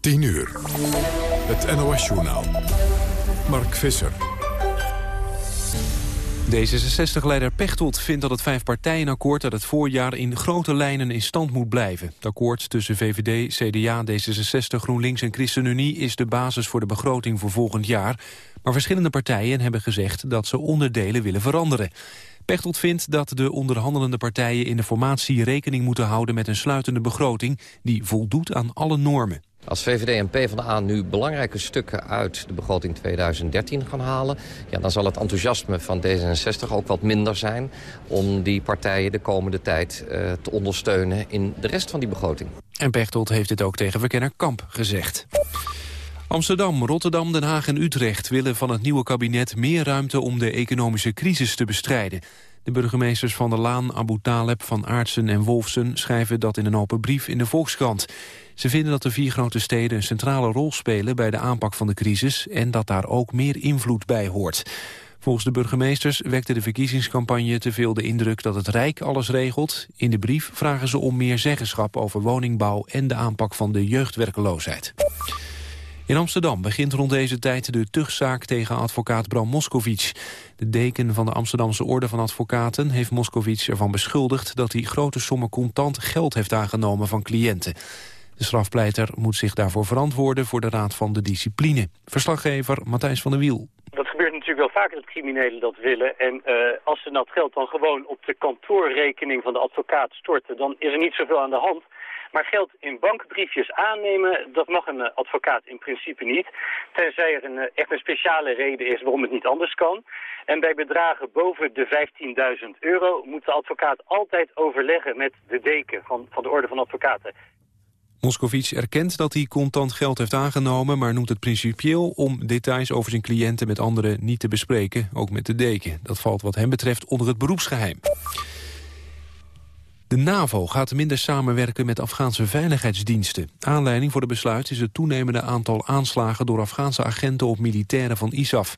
10 uur. Het NOS-journaal. Mark Visser. D66-leider Pechtold vindt dat het vijfpartijenakkoord uit het voorjaar in grote lijnen in stand moet blijven. Het akkoord tussen VVD, CDA, D66, GroenLinks en ChristenUnie is de basis voor de begroting voor volgend jaar. Maar verschillende partijen hebben gezegd dat ze onderdelen willen veranderen. Pechtold vindt dat de onderhandelende partijen in de formatie rekening moeten houden met een sluitende begroting die voldoet aan alle normen. Als VVD en PvdA nu belangrijke stukken uit de begroting 2013 gaan halen... Ja, dan zal het enthousiasme van D66 ook wat minder zijn... om die partijen de komende tijd uh, te ondersteunen in de rest van die begroting. En Pechtold heeft dit ook tegen verkenner Kamp gezegd. Amsterdam, Rotterdam, Den Haag en Utrecht willen van het nieuwe kabinet meer ruimte om de economische crisis te bestrijden. De burgemeesters van der Laan, Abu Taleb, Van Aartsen en Wolfsen schrijven dat in een open brief in de Volkskrant. Ze vinden dat de vier grote steden een centrale rol spelen bij de aanpak van de crisis en dat daar ook meer invloed bij hoort. Volgens de burgemeesters wekte de verkiezingscampagne te veel de indruk dat het Rijk alles regelt. In de brief vragen ze om meer zeggenschap over woningbouw en de aanpak van de jeugdwerkeloosheid. In Amsterdam begint rond deze tijd de tuchtzaak tegen advocaat Bram Moskovic. De deken van de Amsterdamse Orde van Advocaten heeft Moskovic ervan beschuldigd dat hij grote sommen contant geld heeft aangenomen van cliënten. De strafpleiter moet zich daarvoor verantwoorden voor de Raad van de Discipline. Verslaggever Matthijs van der Wiel. Dat gebeurt natuurlijk wel vaker dat criminelen dat willen. En uh, als ze dat geld dan gewoon op de kantoorrekening van de advocaat storten... dan is er niet zoveel aan de hand. Maar geld in bankbriefjes aannemen, dat mag een uh, advocaat in principe niet. Tenzij er een, uh, echt een speciale reden is waarom het niet anders kan. En bij bedragen boven de 15.000 euro moet de advocaat altijd overleggen met de deken van, van de orde van advocaten. Moscovici erkent dat hij contant geld heeft aangenomen... maar noemt het principieel om details over zijn cliënten met anderen niet te bespreken, ook met de deken. Dat valt wat hem betreft onder het beroepsgeheim. De NAVO gaat minder samenwerken met Afghaanse veiligheidsdiensten. Aanleiding voor de besluit is het toenemende aantal aanslagen... door Afghaanse agenten op militairen van ISAF.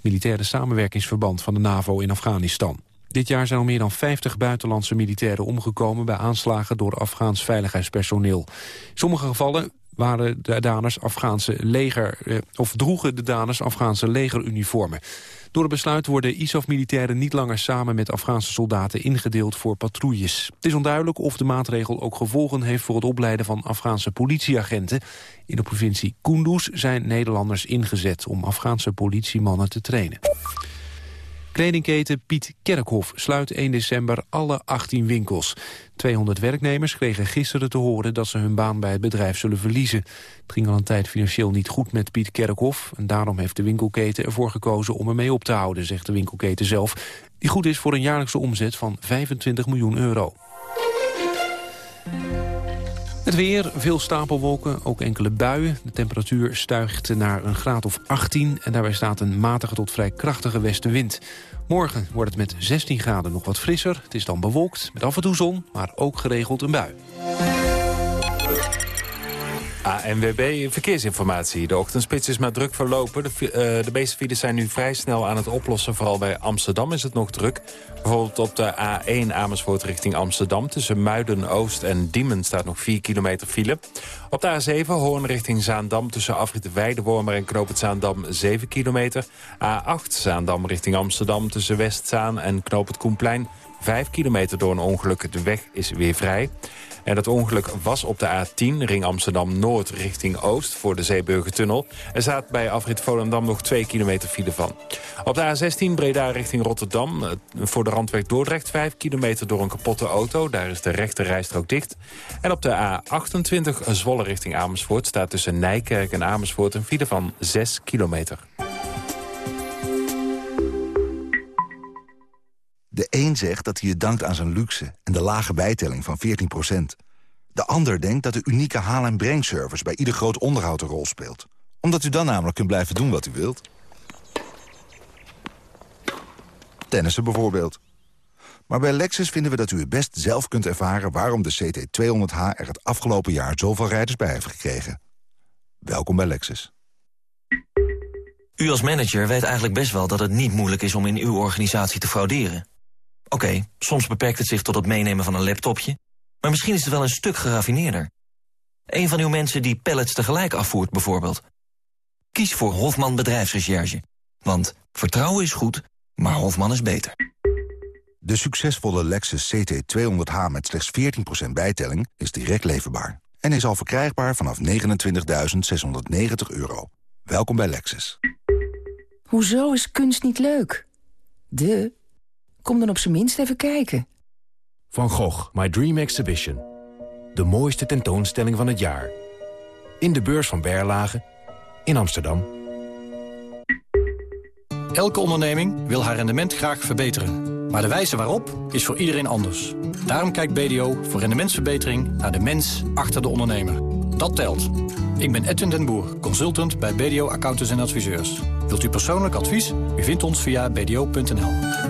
Militaire samenwerkingsverband van de NAVO in Afghanistan. Dit jaar zijn al meer dan 50 buitenlandse militairen omgekomen... bij aanslagen door Afghaans veiligheidspersoneel. In sommige gevallen waren de daders Afghaanse leger, eh, of droegen de daders Afghaanse legeruniformen. Door het besluit worden ISAF-militairen niet langer samen met Afghaanse soldaten ingedeeld voor patrouilles. Het is onduidelijk of de maatregel ook gevolgen heeft voor het opleiden van Afghaanse politieagenten. In de provincie Kunduz zijn Nederlanders ingezet om Afghaanse politiemannen te trainen. Kledingketen Piet Kerkhoff sluit 1 december alle 18 winkels. 200 werknemers kregen gisteren te horen dat ze hun baan bij het bedrijf zullen verliezen. Het ging al een tijd financieel niet goed met Piet Kerkhoff... en daarom heeft de winkelketen ervoor gekozen om ermee op te houden, zegt de winkelketen zelf. Die goed is voor een jaarlijkse omzet van 25 miljoen euro. Het weer, veel stapelwolken, ook enkele buien. De temperatuur stuigt naar een graad of 18... en daarbij staat een matige tot vrij krachtige westenwind. Morgen wordt het met 16 graden nog wat frisser. Het is dan bewolkt, met af en toe zon, maar ook geregeld een bui. ANWB Verkeersinformatie. De ochtendspits is maar druk verlopen. De, uh, de meeste files zijn nu vrij snel aan het oplossen. Vooral bij Amsterdam is het nog druk. Bijvoorbeeld op de A1 Amersfoort richting Amsterdam. Tussen Muiden-Oost en Diemen staat nog 4 kilometer file. Op de A7 Hoorn richting Zaandam. Tussen afrit Weidewormer en Knoop het Zaandam 7 kilometer. A8 Zaandam richting Amsterdam. Tussen Westzaan en Knoop het Koenplein 5 kilometer door een ongeluk. De weg is weer vrij. En dat ongeluk was op de A10, ring Amsterdam-Noord richting Oost... voor de Zeeburgertunnel. Er staat bij afrit Volendam nog 2 kilometer file van. Op de A16 Breda richting Rotterdam. Eh, voor de randweg Dordrecht 5 kilometer door een kapotte auto. Daar is de rechte rijstrook dicht. En op de A28 Zwolle richting Amersfoort... staat tussen Nijkerk en Amersfoort een file van 6 kilometer. De een zegt dat hij je dankt aan zijn luxe en de lage bijtelling van 14%. De ander denkt dat de unieke haal- en brengservice bij ieder groot onderhoud een rol speelt. Omdat u dan namelijk kunt blijven doen wat u wilt. Tennissen bijvoorbeeld. Maar bij Lexus vinden we dat u het best zelf kunt ervaren... waarom de CT200H er het afgelopen jaar zoveel rijders bij heeft gekregen. Welkom bij Lexus. U als manager weet eigenlijk best wel dat het niet moeilijk is om in uw organisatie te frauderen. Oké, soms beperkt het zich tot het meenemen van een laptopje... maar misschien is het wel een stuk geraffineerder. Een van uw mensen die pallets tegelijk afvoert bijvoorbeeld. Kies voor Hofman Bedrijfsrecherche. Want vertrouwen is goed, maar Hofman is beter. De succesvolle Lexus CT200H met slechts 14% bijtelling is direct leverbaar. En is al verkrijgbaar vanaf 29.690 euro. Welkom bij Lexus. Hoezo is kunst niet leuk? De. Kom dan op zijn minst even kijken. Van Gogh, My Dream Exhibition. De mooiste tentoonstelling van het jaar. In de beurs van Berlage, in Amsterdam. Elke onderneming wil haar rendement graag verbeteren. Maar de wijze waarop is voor iedereen anders. Daarom kijkt BDO voor rendementsverbetering naar de mens achter de ondernemer. Dat telt. Ik ben Edwin den Boer, consultant bij BDO Accountants en Adviseurs. Wilt u persoonlijk advies? U vindt ons via bdo.nl.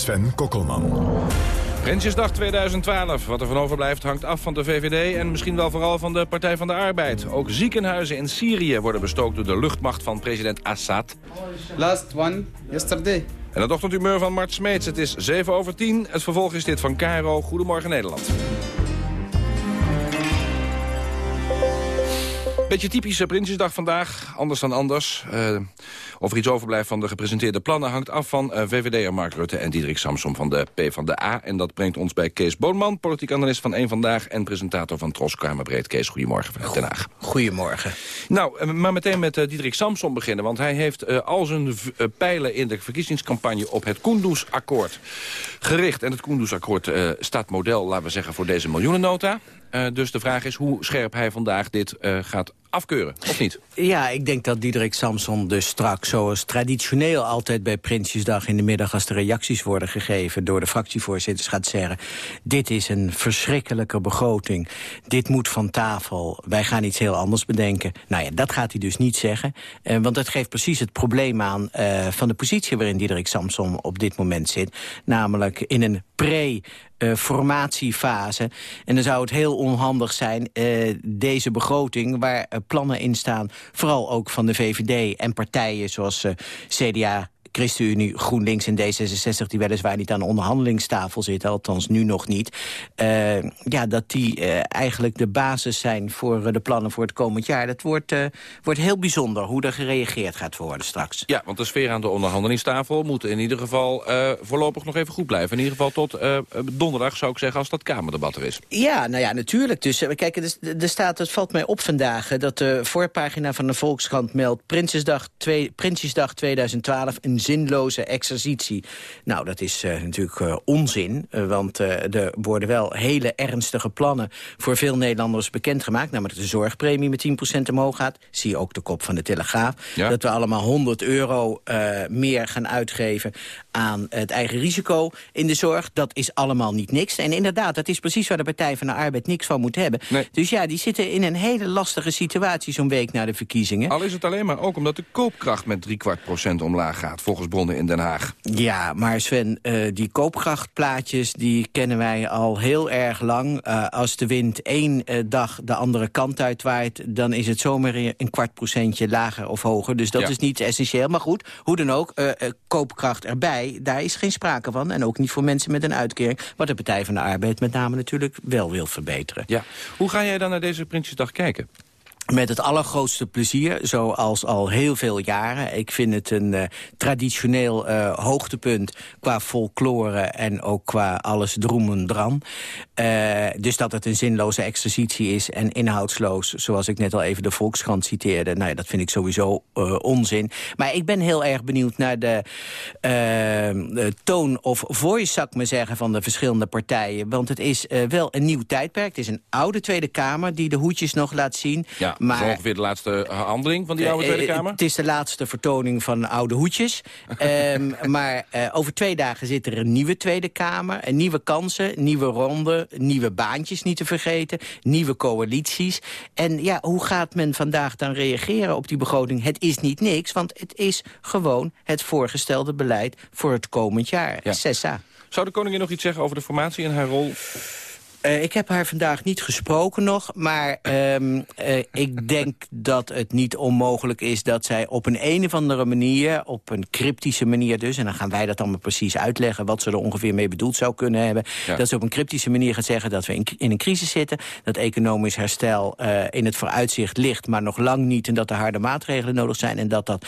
Sven Kokkelman. Prinsjesdag 2012. Wat er van overblijft hangt af van de VVD en misschien wel vooral van de Partij van de Arbeid. Ook ziekenhuizen in Syrië worden bestookt door de luchtmacht van president Assad. Last one, yesterday. En het ochtendhumeur van Mart Smeets. Het is 7 over 10. Het vervolg is dit van Cairo. Goedemorgen Nederland. Beetje typische Prinsjesdag vandaag, anders dan anders. Uh, of er iets overblijft van de gepresenteerde plannen... hangt af van uh, VVD'er Mark Rutte en Diederik Samsom van de PvdA. En dat brengt ons bij Kees Boonman, politiek analist van Eén Vandaag... en presentator van Tros Kamerbreed. Kees, goedemorgen vanuit Den Haag. Goedemorgen. Nou, maar meteen met uh, Diederik Samsom beginnen. Want hij heeft al zijn pijlen in de verkiezingscampagne... op het Koendersakkoord gericht. En het Koendersakkoord staat model, laten we zeggen, voor deze miljoenennota. Dus de vraag is hoe scherp hij vandaag dit gaat afkeuren, of niet? Ja, ik denk dat Diederik Samson dus straks, zoals traditioneel altijd bij Prinsjesdag in de middag, als de reacties worden gegeven door de fractievoorzitters, gaat zeggen, dit is een verschrikkelijke begroting, dit moet van tafel, wij gaan iets heel anders bedenken. Nou ja, dat gaat hij dus niet zeggen, uh, want dat geeft precies het probleem aan uh, van de positie waarin Diederik Samson op dit moment zit, namelijk in een pre- uh, formatiefase. En dan zou het heel onhandig zijn, uh, deze begroting... waar plannen in staan, vooral ook van de VVD en partijen zoals CDA... ChristenUnie, GroenLinks en D66... die weliswaar niet aan de onderhandelingstafel zitten, althans nu nog niet... Uh, ja, dat die uh, eigenlijk de basis zijn voor uh, de plannen voor het komend jaar. Dat wordt, wordt heel bijzonder hoe er gereageerd gaat worden straks. Ja, want de sfeer aan de onderhandelingstafel moet in ieder geval voorlopig nog even goed blijven. In ieder geval tot donderdag, zou ik zeggen, als dat Kamerdebat er is. Ja, nou ja, natuurlijk. Dus kijk, er, staat, het valt mij op vandaag... dat de voorpagina van de Volkskrant meldt... Prinsjesdag, twee, Prinsjesdag 2012, een zinloze exercitie. Nou, dat is uh, natuurlijk uh, onzin, uh, want er worden wel hele ernstige plannen voor veel Nederlanders bekendgemaakt. Namelijk dat de zorgpremie met 10% omhoog gaat. Zie je ook de kop van de Telegraaf. Ja. Dat we allemaal 100 euro meer gaan uitgeven aan het eigen risico in de zorg. Dat is allemaal niet niks. En inderdaad, dat is precies waar de Partij van de Arbeid niks van moet hebben. Nee. Dus ja, die zitten in een hele lastige situatie zo'n week na de verkiezingen. Al is het alleen maar ook omdat de koopkracht met driekwart procent omlaag gaat, volgens bronnen in Den Haag. Ja, maar Sven, uh, die koopkrachtplaatjes die kennen wij al heel erg lang. Uh, als de wind één uh, dag de andere kant uitwaait... dan is het zomaar een kwart procentje lager of hoger. Dus dat Ja. is niet essentieel. Maar goed, hoe dan ook, koopkracht erbij, daar is geen sprake van. En ook niet voor mensen met een uitkering. Wat de Partij van de Arbeid met name natuurlijk wel wil verbeteren. Ja. Hoe ga jij dan naar deze Prinsjesdag kijken? Met het allergrootste plezier, zoals al heel veel jaren. Ik vind het een uh, traditioneel uh, hoogtepunt qua folklore en ook qua alles droem en dram. Uh, dus dat het een zinloze exercitie is en inhoudsloos... zoals ik net al even de Volkskrant citeerde... nou ja, dat vind ik sowieso onzin. Maar ik ben heel erg benieuwd naar de, toon of voice, zou ik zeggen... van de verschillende partijen. Want het is wel een nieuw tijdperk. Het is een oude Tweede Kamer die de hoedjes nog laat zien... Ja. Maar, dat is ongeveer de laatste handeling van die oude Tweede uh, Kamer? Het is de laatste vertoning van oude hoedjes. um, maar over twee dagen zit er een nieuwe Tweede Kamer. Nieuwe kansen, nieuwe ronden, nieuwe baantjes niet te vergeten. Nieuwe coalities. En ja, hoe gaat men vandaag dan reageren op die begroting? Het is niet niks, want het is gewoon het voorgestelde beleid voor het komend jaar. Ja. Sessa. Zou de koningin nog iets zeggen over de formatie en haar rol? Uh, ik heb haar vandaag niet gesproken nog, maar um, uh, ik denk dat het niet onmogelijk is dat zij op een een of andere manier, op een cryptische manier dus, en dan gaan wij dat dan maar precies uitleggen wat ze er ongeveer mee bedoeld zou kunnen hebben, ja. dat ze op een cryptische manier gaat zeggen dat we in, in een crisis zitten, dat economisch herstel uh, in het vooruitzicht ligt, maar nog lang niet en dat er harde maatregelen nodig zijn en dat dat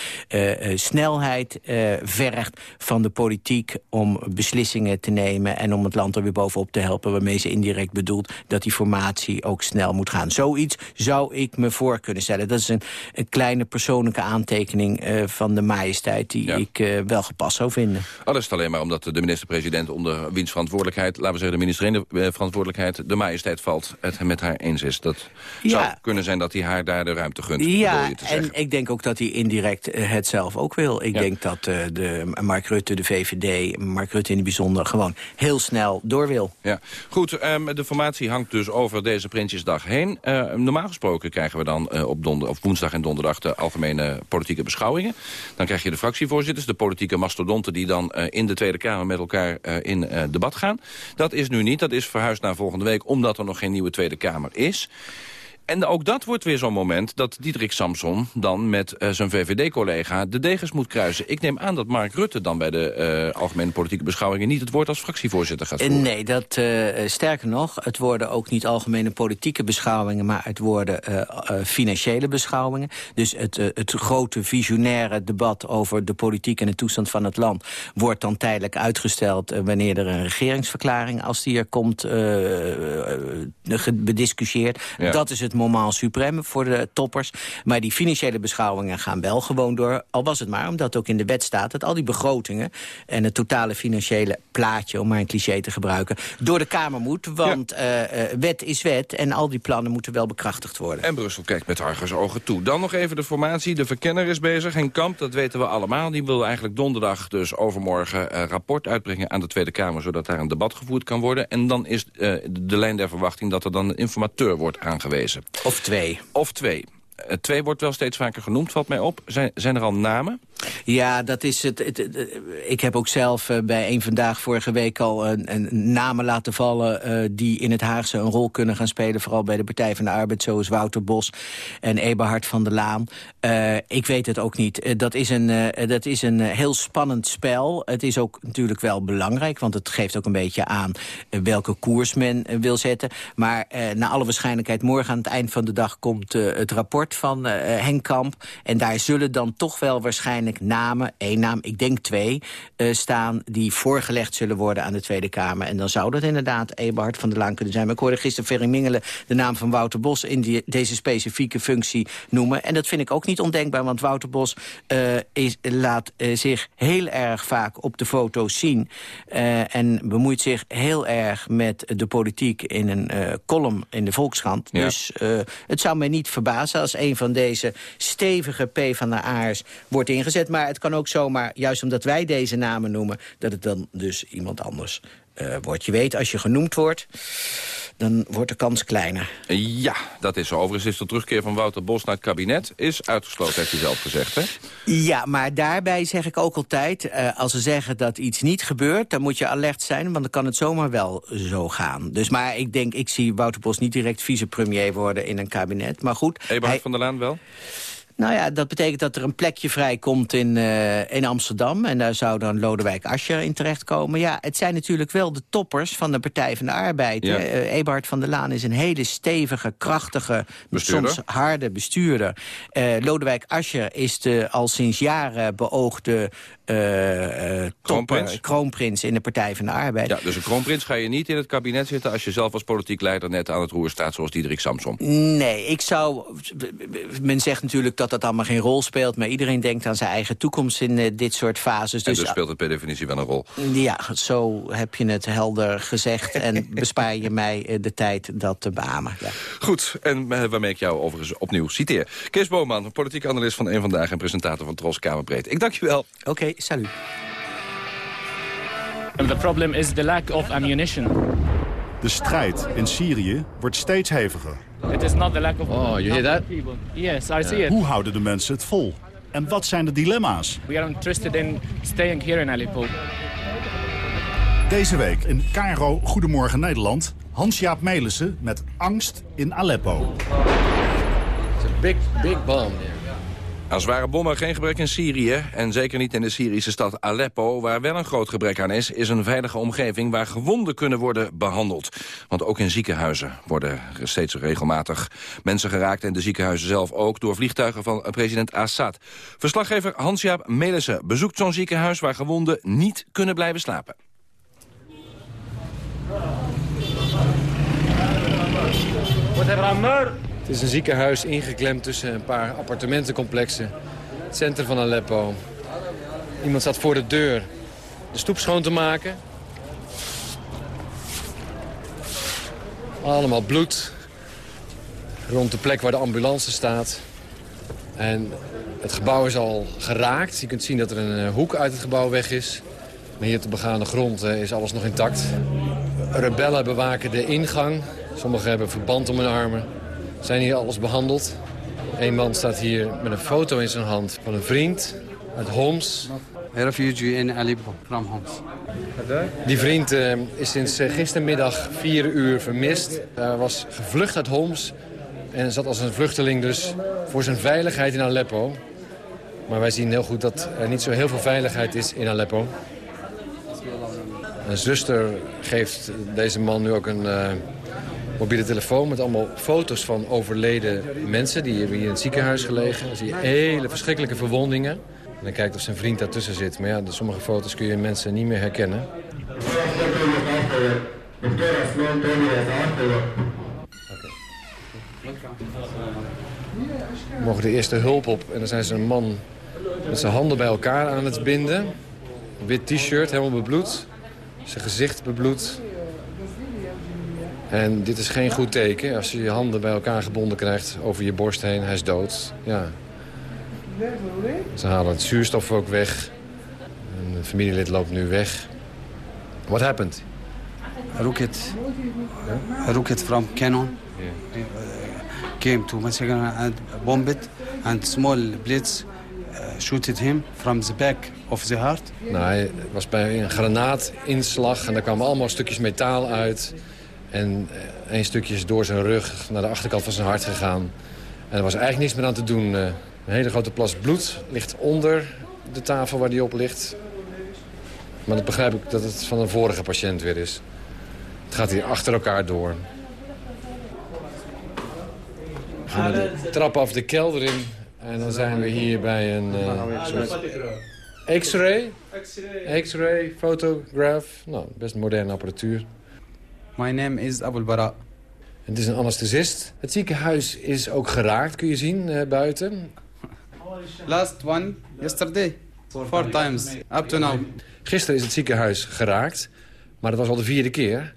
snelheid vergt van de politiek om beslissingen te nemen en om het land er weer bovenop te helpen waarmee ze indirect bedoeld dat die formatie ook snel moet gaan. Zoiets zou ik me voor kunnen stellen. Dat is een, een kleine persoonlijke aantekening uh, van de majesteit... die ja. ik uh, wel gepast zou vinden. Al is het alleen maar omdat de minister-president onder wiens verantwoordelijkheid... laten we zeggen de minister de verantwoordelijkheid... de majesteit valt, het met haar eens is. Dat ja. zou kunnen zijn dat hij haar daar de ruimte gunt. Ja, en ik denk ook dat hij indirect het zelf ook wil. Ik ja. denk dat uh, de Mark Rutte, de VVD, Mark Rutte in het bijzonder... gewoon heel snel door wil. Ja, goed. Um, de formatie hangt dus over deze Prinsjesdag heen. Uh, normaal gesproken krijgen we dan uh, op, donder, op woensdag en donderdag... de algemene politieke beschouwingen. Dan krijg je de fractievoorzitters, de politieke mastodonten... die dan in de Tweede Kamer met elkaar in debat gaan. Dat is nu niet, dat is verhuisd naar volgende week... omdat er nog geen nieuwe Tweede Kamer is. En ook dat wordt weer zo'n moment dat Diederik Samson dan met uh, zijn VVD-collega de degens moet kruisen. Ik neem aan dat Mark Rutte dan bij de uh, algemene politieke beschouwingen niet het woord als fractievoorzitter gaat voeren. Nee, dat, uh, sterker nog, het worden ook niet algemene politieke beschouwingen, maar het worden financiële beschouwingen. Dus het, het grote visionaire debat over de politiek en de toestand van het land wordt dan tijdelijk uitgesteld wanneer er een regeringsverklaring, als die er komt, bediscussieerd. Ja. Dat is het moment supreme voor de toppers. Maar die financiële beschouwingen gaan wel gewoon door. Al was het maar omdat ook in de wet staat... dat al die begrotingen en het totale financiële plaatje... om maar een cliché te gebruiken, door de Kamer moet. Want ja. uh, wet is wet en al die plannen moeten wel bekrachtigd worden. En Brussel kijkt met argusogen toe. Dan nog even de formatie. De verkenner is bezig. Henk Kamp, dat weten we allemaal. Die wil eigenlijk donderdag, dus overmorgen, uh, rapport uitbrengen aan de Tweede Kamer... zodat daar een debat gevoerd kan worden. En dan is uh, de lijn der verwachting dat er dan een informateur wordt aangewezen. Of twee. Of twee. Uh, twee wordt wel steeds vaker genoemd, valt mij op. Zijn, zijn er al namen? Ja, dat is het. het ik heb ook zelf uh, bij een Vandaag vorige week al een, een namen laten vallen... Die in het Haagse een rol kunnen gaan spelen. Vooral bij de Partij van de Arbeid, zoals Wouter Bos en Eberhard van der Laan. Ik weet het ook niet. dat, is een, dat is een heel spannend spel. Het is ook natuurlijk wel belangrijk, want het geeft ook een beetje aan... welke koers men wil zetten. Maar naar alle waarschijnlijkheid morgen aan het eind van de dag... komt het rapport van Henk Kamp. En daar zullen dan toch wel waarschijnlijk namen, één naam, ik denk twee, uh, staan... die voorgelegd zullen worden aan de Tweede Kamer. En dan zou dat inderdaad Eberhard van der Laan kunnen zijn. Maar ik hoorde gisteren Ferry Mingelen de naam van Wouter Bos... in die, deze specifieke functie noemen. En dat vind ik ook niet ondenkbaar, want Wouter Bos uh, is, laat uh, zich heel erg vaak op de foto's zien... en bemoeit zich heel erg met de politiek in een column in de Volkskrant. Ja. Dus het zou mij niet verbazen als een van deze stevige P van de A's wordt ingezet maar het kan ook zomaar, juist omdat wij deze namen noemen... dat het dan dus iemand anders uh, wordt. Je weet, als je genoemd wordt, dan wordt de kans kleiner. Ja, dat is zo. Overigens is de terugkeer van Wouter Bos naar het kabinet... is uitgesloten, heeft hij zelf gezegd, hè? Ja, maar daarbij zeg ik ook altijd... Uh, als ze zeggen dat iets niet gebeurt, dan moet je alert zijn... want dan kan het zomaar wel zo gaan. Dus maar ik denk, ik zie Wouter Bos niet direct vicepremier worden in een kabinet. Maar goed... Eberhard hij... van der Laan wel? Nou ja, dat betekent dat er een plekje vrijkomt in, uh, in Amsterdam. En daar zou dan Lodewijk Asscher in terechtkomen. Ja, het zijn natuurlijk wel de toppers van de Partij van de Arbeid. Ja. Uh, Eberhard van der Laan is een hele stevige, krachtige, bestuurder. soms harde bestuurder. Uh, Lodewijk Asscher is de al sinds jaren beoogde uh, kroonprins. kroonprins in de Partij van de Arbeid. Ja, dus een kroonprins ga je niet in het kabinet zitten... als je zelf als politiek leider net aan het roer staat, zoals Diederik Samson. Nee, ik zou... Men zegt natuurlijk dat dat allemaal geen rol speelt... maar iedereen denkt aan zijn eigen toekomst in uh, dit soort fases. Dus, en dus speelt het per definitie wel een rol. Ja, zo heb je het helder gezegd... en bespaar je mij de tijd dat te beamen. Ja. Goed, en waarmee ik jou overigens opnieuw citeer. Kees Boman, politiek analist van Eén Vandaag... en presentator van Tros Kamerbreed. Ik dank je wel. Oké, okay, salut. The problem is the lack of ammunition. De strijd in Syrië wordt steeds heviger. It is not the lack of Oh, you hear that? Yes, I see it. Hoe houden de mensen het vol? En wat zijn de dilemma's? We are interested in staying here in Aleppo. Deze week in Cairo Goedemorgen Nederland... Hans-Jaap Melissen met angst in Aleppo. It's a big, big bomb here. Aan zware bommen geen gebrek in Syrië en zeker niet in de Syrische stad Aleppo... waar wel een groot gebrek aan is, is een veilige omgeving... waar gewonden kunnen worden behandeld. Want ook in ziekenhuizen worden steeds regelmatig mensen geraakt... en de ziekenhuizen zelf ook door vliegtuigen van president Assad. Verslaggever Hans-Jaap Melissen bezoekt zo'n ziekenhuis... waar gewonden niet kunnen blijven slapen. Het is een ziekenhuis ingeklemd tussen een paar appartementencomplexen. Het centrum van Aleppo. Iemand staat voor de deur de stoep schoon te maken. Allemaal bloed. Rond de plek waar de ambulance staat. En het gebouw is al geraakt. Je kunt zien dat er een hoek uit het gebouw weg is. Maar hier op de grond is alles nog intact. Rebellen bewaken de ingang. Sommigen hebben verband om hun armen zijn hier alles behandeld. Een man staat hier met een foto in zijn hand van een vriend uit Homs. A refugee in Aleppo, from Homs. Die vriend uh, is sinds uh, gistermiddag vier uur vermist. Hij was gevlucht uit Homs en zat als een vluchteling dus voor zijn veiligheid in Aleppo. Maar wij zien heel goed dat er niet zo heel veel veiligheid is in Aleppo. Een zuster geeft deze man nu ook een... Uh, mobiele telefoon met allemaal foto's van overleden mensen. Die hebben hier in het ziekenhuis gelegen. Dan zie je hele verschrikkelijke verwondingen. En dan kijkt of zijn vriend daartussen zit. Maar ja, de sommige foto's kun je mensen niet meer herkennen. We mogen de eerste hulp op en dan zijn ze een man met zijn handen bij elkaar aan het binden. Wit t-shirt, helemaal bebloed. Zijn gezicht bebloed. En dit is geen goed teken. Als je je handen bij elkaar gebonden krijgt over je borst heen, hij is dood. Ja. Ze halen het zuurstof ook weg. Een familielid loopt nu weg. What happened? A rocket, a rocket from cannon yeah. came to Masagan and bombed it. And small blitz uh, shooted him from the back of the heart. Nou, hij was bij een granaatinslag en daar kwamen allemaal stukjes metaal uit. En één stukje is door zijn rug naar de achterkant van zijn hart gegaan. En er was eigenlijk niks meer aan te doen. Een hele grote plas bloed ligt onder de tafel waar die op ligt. Maar dan begrijp ik dat het van een vorige patiënt weer is. Het gaat hier achter elkaar door. We gaan de trap af de kelder in. En dan zijn we hier bij een uh, X-ray. X-ray, fotograaf. Nou, best moderne apparatuur. My name is Abul Bara. Het is een anesthesist. Het ziekenhuis is ook geraakt, kun je zien, uh, buiten. Last one, yesterday. Four times, up to now. Gisteren is het ziekenhuis geraakt, maar dat was al de vierde keer.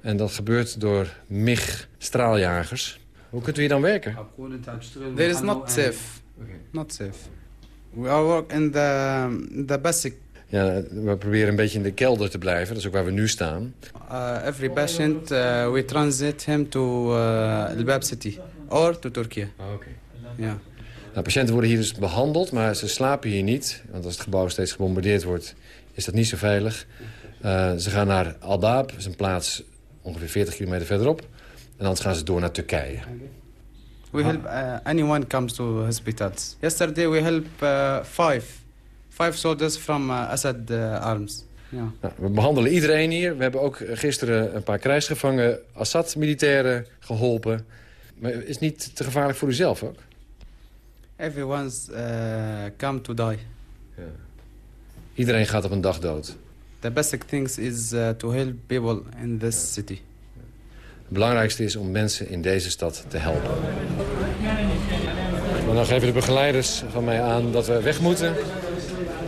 En dat gebeurt door MIG-straaljagers. Hoe kunt u hier dan werken? There is not safe. Not safe. We are work in the, the basic ja, we proberen een beetje in de kelder te blijven. Dat is ook waar we nu staan. Uh, every patient, uh, we transit him to uh, Elbab City or to Turkije. Oh, Oké. Ja. Nou, patiënten worden hier dus behandeld, maar ze slapen hier niet. Want als het gebouw steeds gebombardeerd wordt, is dat niet zo veilig. Uh, ze gaan naar Aldab, dat is een plaats ongeveer 40 kilometer verderop. En dan gaan ze door naar Turkije. We help uh, anyone comes to hospitals. Yesterday we help uh, five, five soldiers from uh, Assad uh, arms. Yeah. Nou, we behandelen iedereen hier. We hebben ook gisteren een paar krijgsgevangen Assad-militairen geholpen. Maar is het niet te gevaarlijk voor uzelf ook? Everyone's uh, come to die. Ja. Iedereen gaat op een dag dood. The basic things is to help people in this city. Het belangrijkste is om mensen in deze stad te helpen. Dan geven de begeleiders van mij aan dat we weg moeten.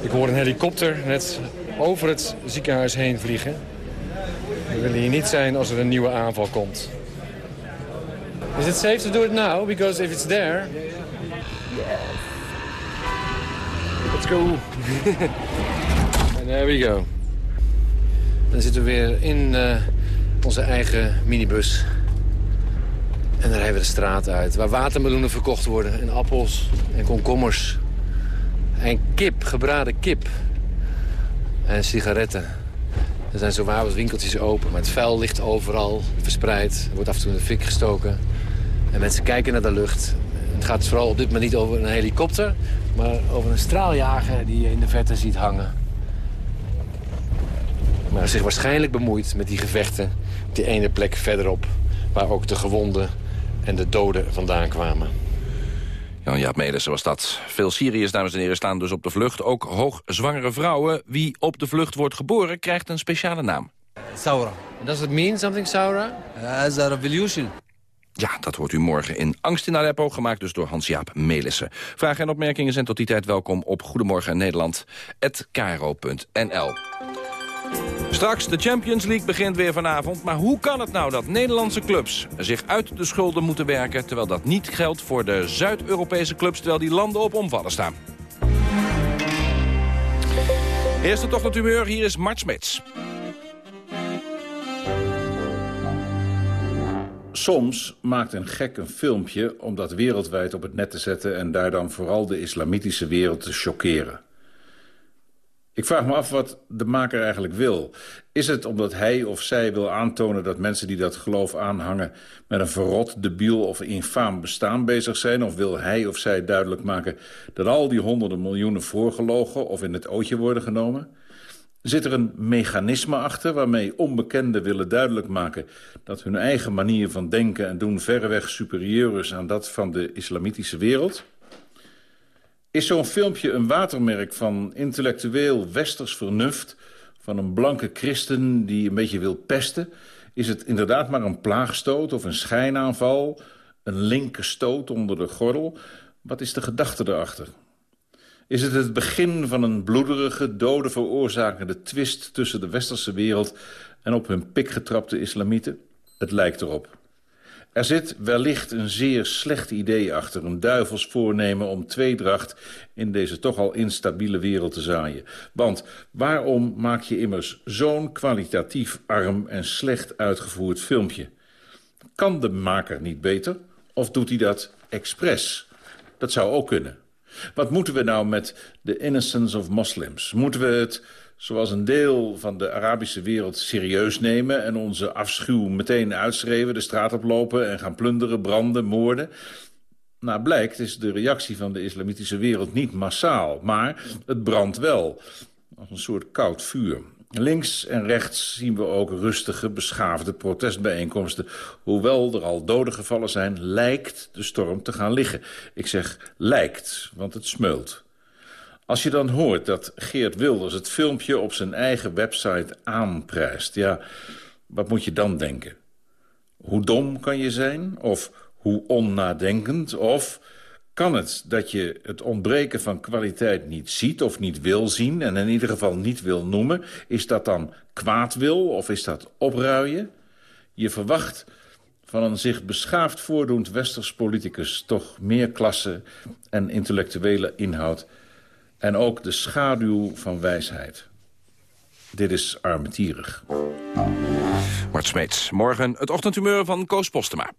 Ik hoor een helikopter net over het ziekenhuis heen vliegen. We willen hier niet zijn als er een nieuwe aanval komt. Is it safe to do it now? Because if it's there... Let's go. And there we go. Dan zitten we weer in uh, onze eigen minibus. En dan rijden we de straat uit. Waar watermeloenen verkocht worden. En appels en komkommers. En kip, gebraden kip. En sigaretten. Er zijn zo wat winkeltjes open. Maar het vuil ligt overal verspreid. Er wordt af en toe in de fik gestoken. En mensen kijken naar de lucht. Het gaat vooral op dit moment niet over een helikopter... maar over een straaljager die je in de verte ziet hangen. Maar zich waarschijnlijk bemoeit met die gevechten... op die ene plek verderop... waar ook de gewonden en de doden vandaan kwamen. Jan-Jaap Melissen was dat. Veel Syriërs, dames en heren, staan dus op de vlucht. Ook hoogzwangere vrouwen. Wie op de vlucht wordt geboren, krijgt een speciale naam. Saura. Does it mean something, Saura? As a revolution. Ja, dat hoort u morgen in Angst in Aleppo, gemaakt dus door Hans-Jaap Melissen. Vragen en opmerkingen zijn tot die tijd welkom op Goedemorgen Nederland, Straks, de Champions League begint weer vanavond. Maar hoe kan het nou dat Nederlandse clubs zich uit de schulden moeten werken... terwijl dat niet geldt voor de Zuid-Europese clubs... terwijl die landen op omvallen staan? Eerste toch het humeur, hier is Mart Smits. Soms maakt een gek een filmpje om dat wereldwijd op het net te zetten... en daar dan vooral de islamitische wereld te choqueren. Ik vraag me af wat de maker eigenlijk wil. Is het omdat hij of zij wil aantonen dat mensen die dat geloof aanhangen... met een verrot, debiel of infaam bestaan bezig zijn? Of wil hij of zij duidelijk maken dat al die honderden miljoenen voorgelogen... of in het ootje worden genomen? Zit er een mechanisme achter waarmee onbekenden willen duidelijk maken... dat hun eigen manier van denken en doen verreweg superieur is aan dat van de islamitische wereld? Is zo'n filmpje een watermerk van intellectueel westers vernuft... van een blanke christen die een beetje wil pesten? Is het inderdaad maar een plaagstoot of een schijnaanval? Een linker stoot onder de gordel? Wat is de gedachte erachter? Is het het begin van een bloederige, dode veroorzakende twist... tussen de westerse wereld en op hun pik getrapte islamieten? Het lijkt erop. Er zit wellicht een zeer slecht idee achter, een duivels voornemen om tweedracht in deze toch al instabiele wereld te zaaien. Want waarom maak je immers zo'n kwalitatief arm en slecht uitgevoerd filmpje? Kan de maker niet beter? Of doet hij dat expres? Dat zou ook kunnen. Wat moeten we nou met de innocence of Muslims? Moeten we het zoals een deel van de Arabische wereld serieus nemen... en onze afschuw meteen uitschreven, de straat oplopen... en gaan plunderen, branden, moorden... Nou, blijkt is de reactie van de islamitische wereld niet massaal... maar het brandt wel, als een soort koud vuur. Links en rechts zien we ook rustige, beschaafde protestbijeenkomsten. Hoewel er al doden gevallen zijn, lijkt de storm te gaan liggen. Ik zeg lijkt, want het smeult. Als je dan hoort dat Geert Wilders het filmpje op zijn eigen website aanprijst... ja, wat moet je dan denken? Hoe dom kan je zijn? Of hoe onnadenkend? Of kan het dat je het ontbreken van kwaliteit niet ziet of niet wil zien... en in ieder geval niet wil noemen? Is dat dan kwaadwil of is dat opruien? Je verwacht van een zich beschaafd voordoend westers politicus... toch meer klasse en intellectuele inhoud en ook de schaduw van wijsheid. Dit is armetierig. Mart Smeets, morgen het ochtendhumeur van Koos Postema.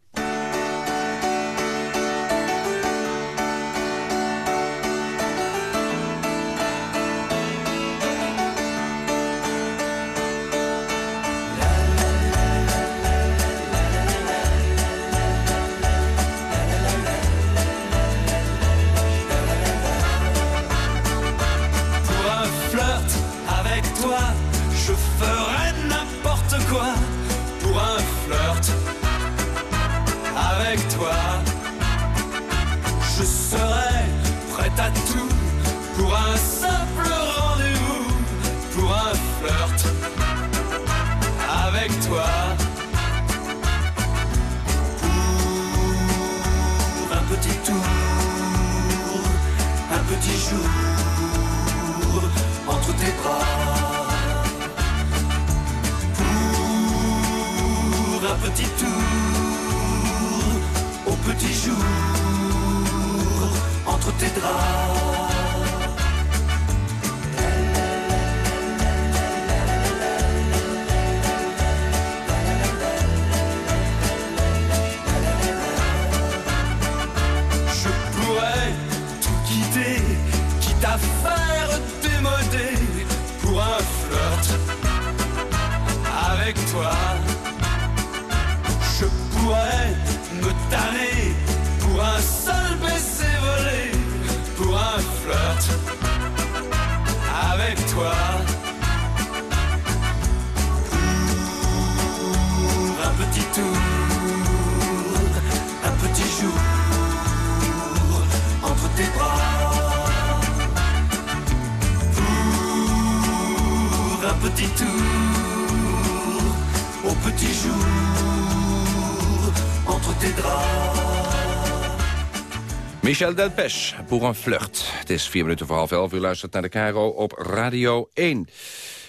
Michel Delpech, flirt. Het is vier minuten voor half elf. U luistert naar de Caro op Radio 1.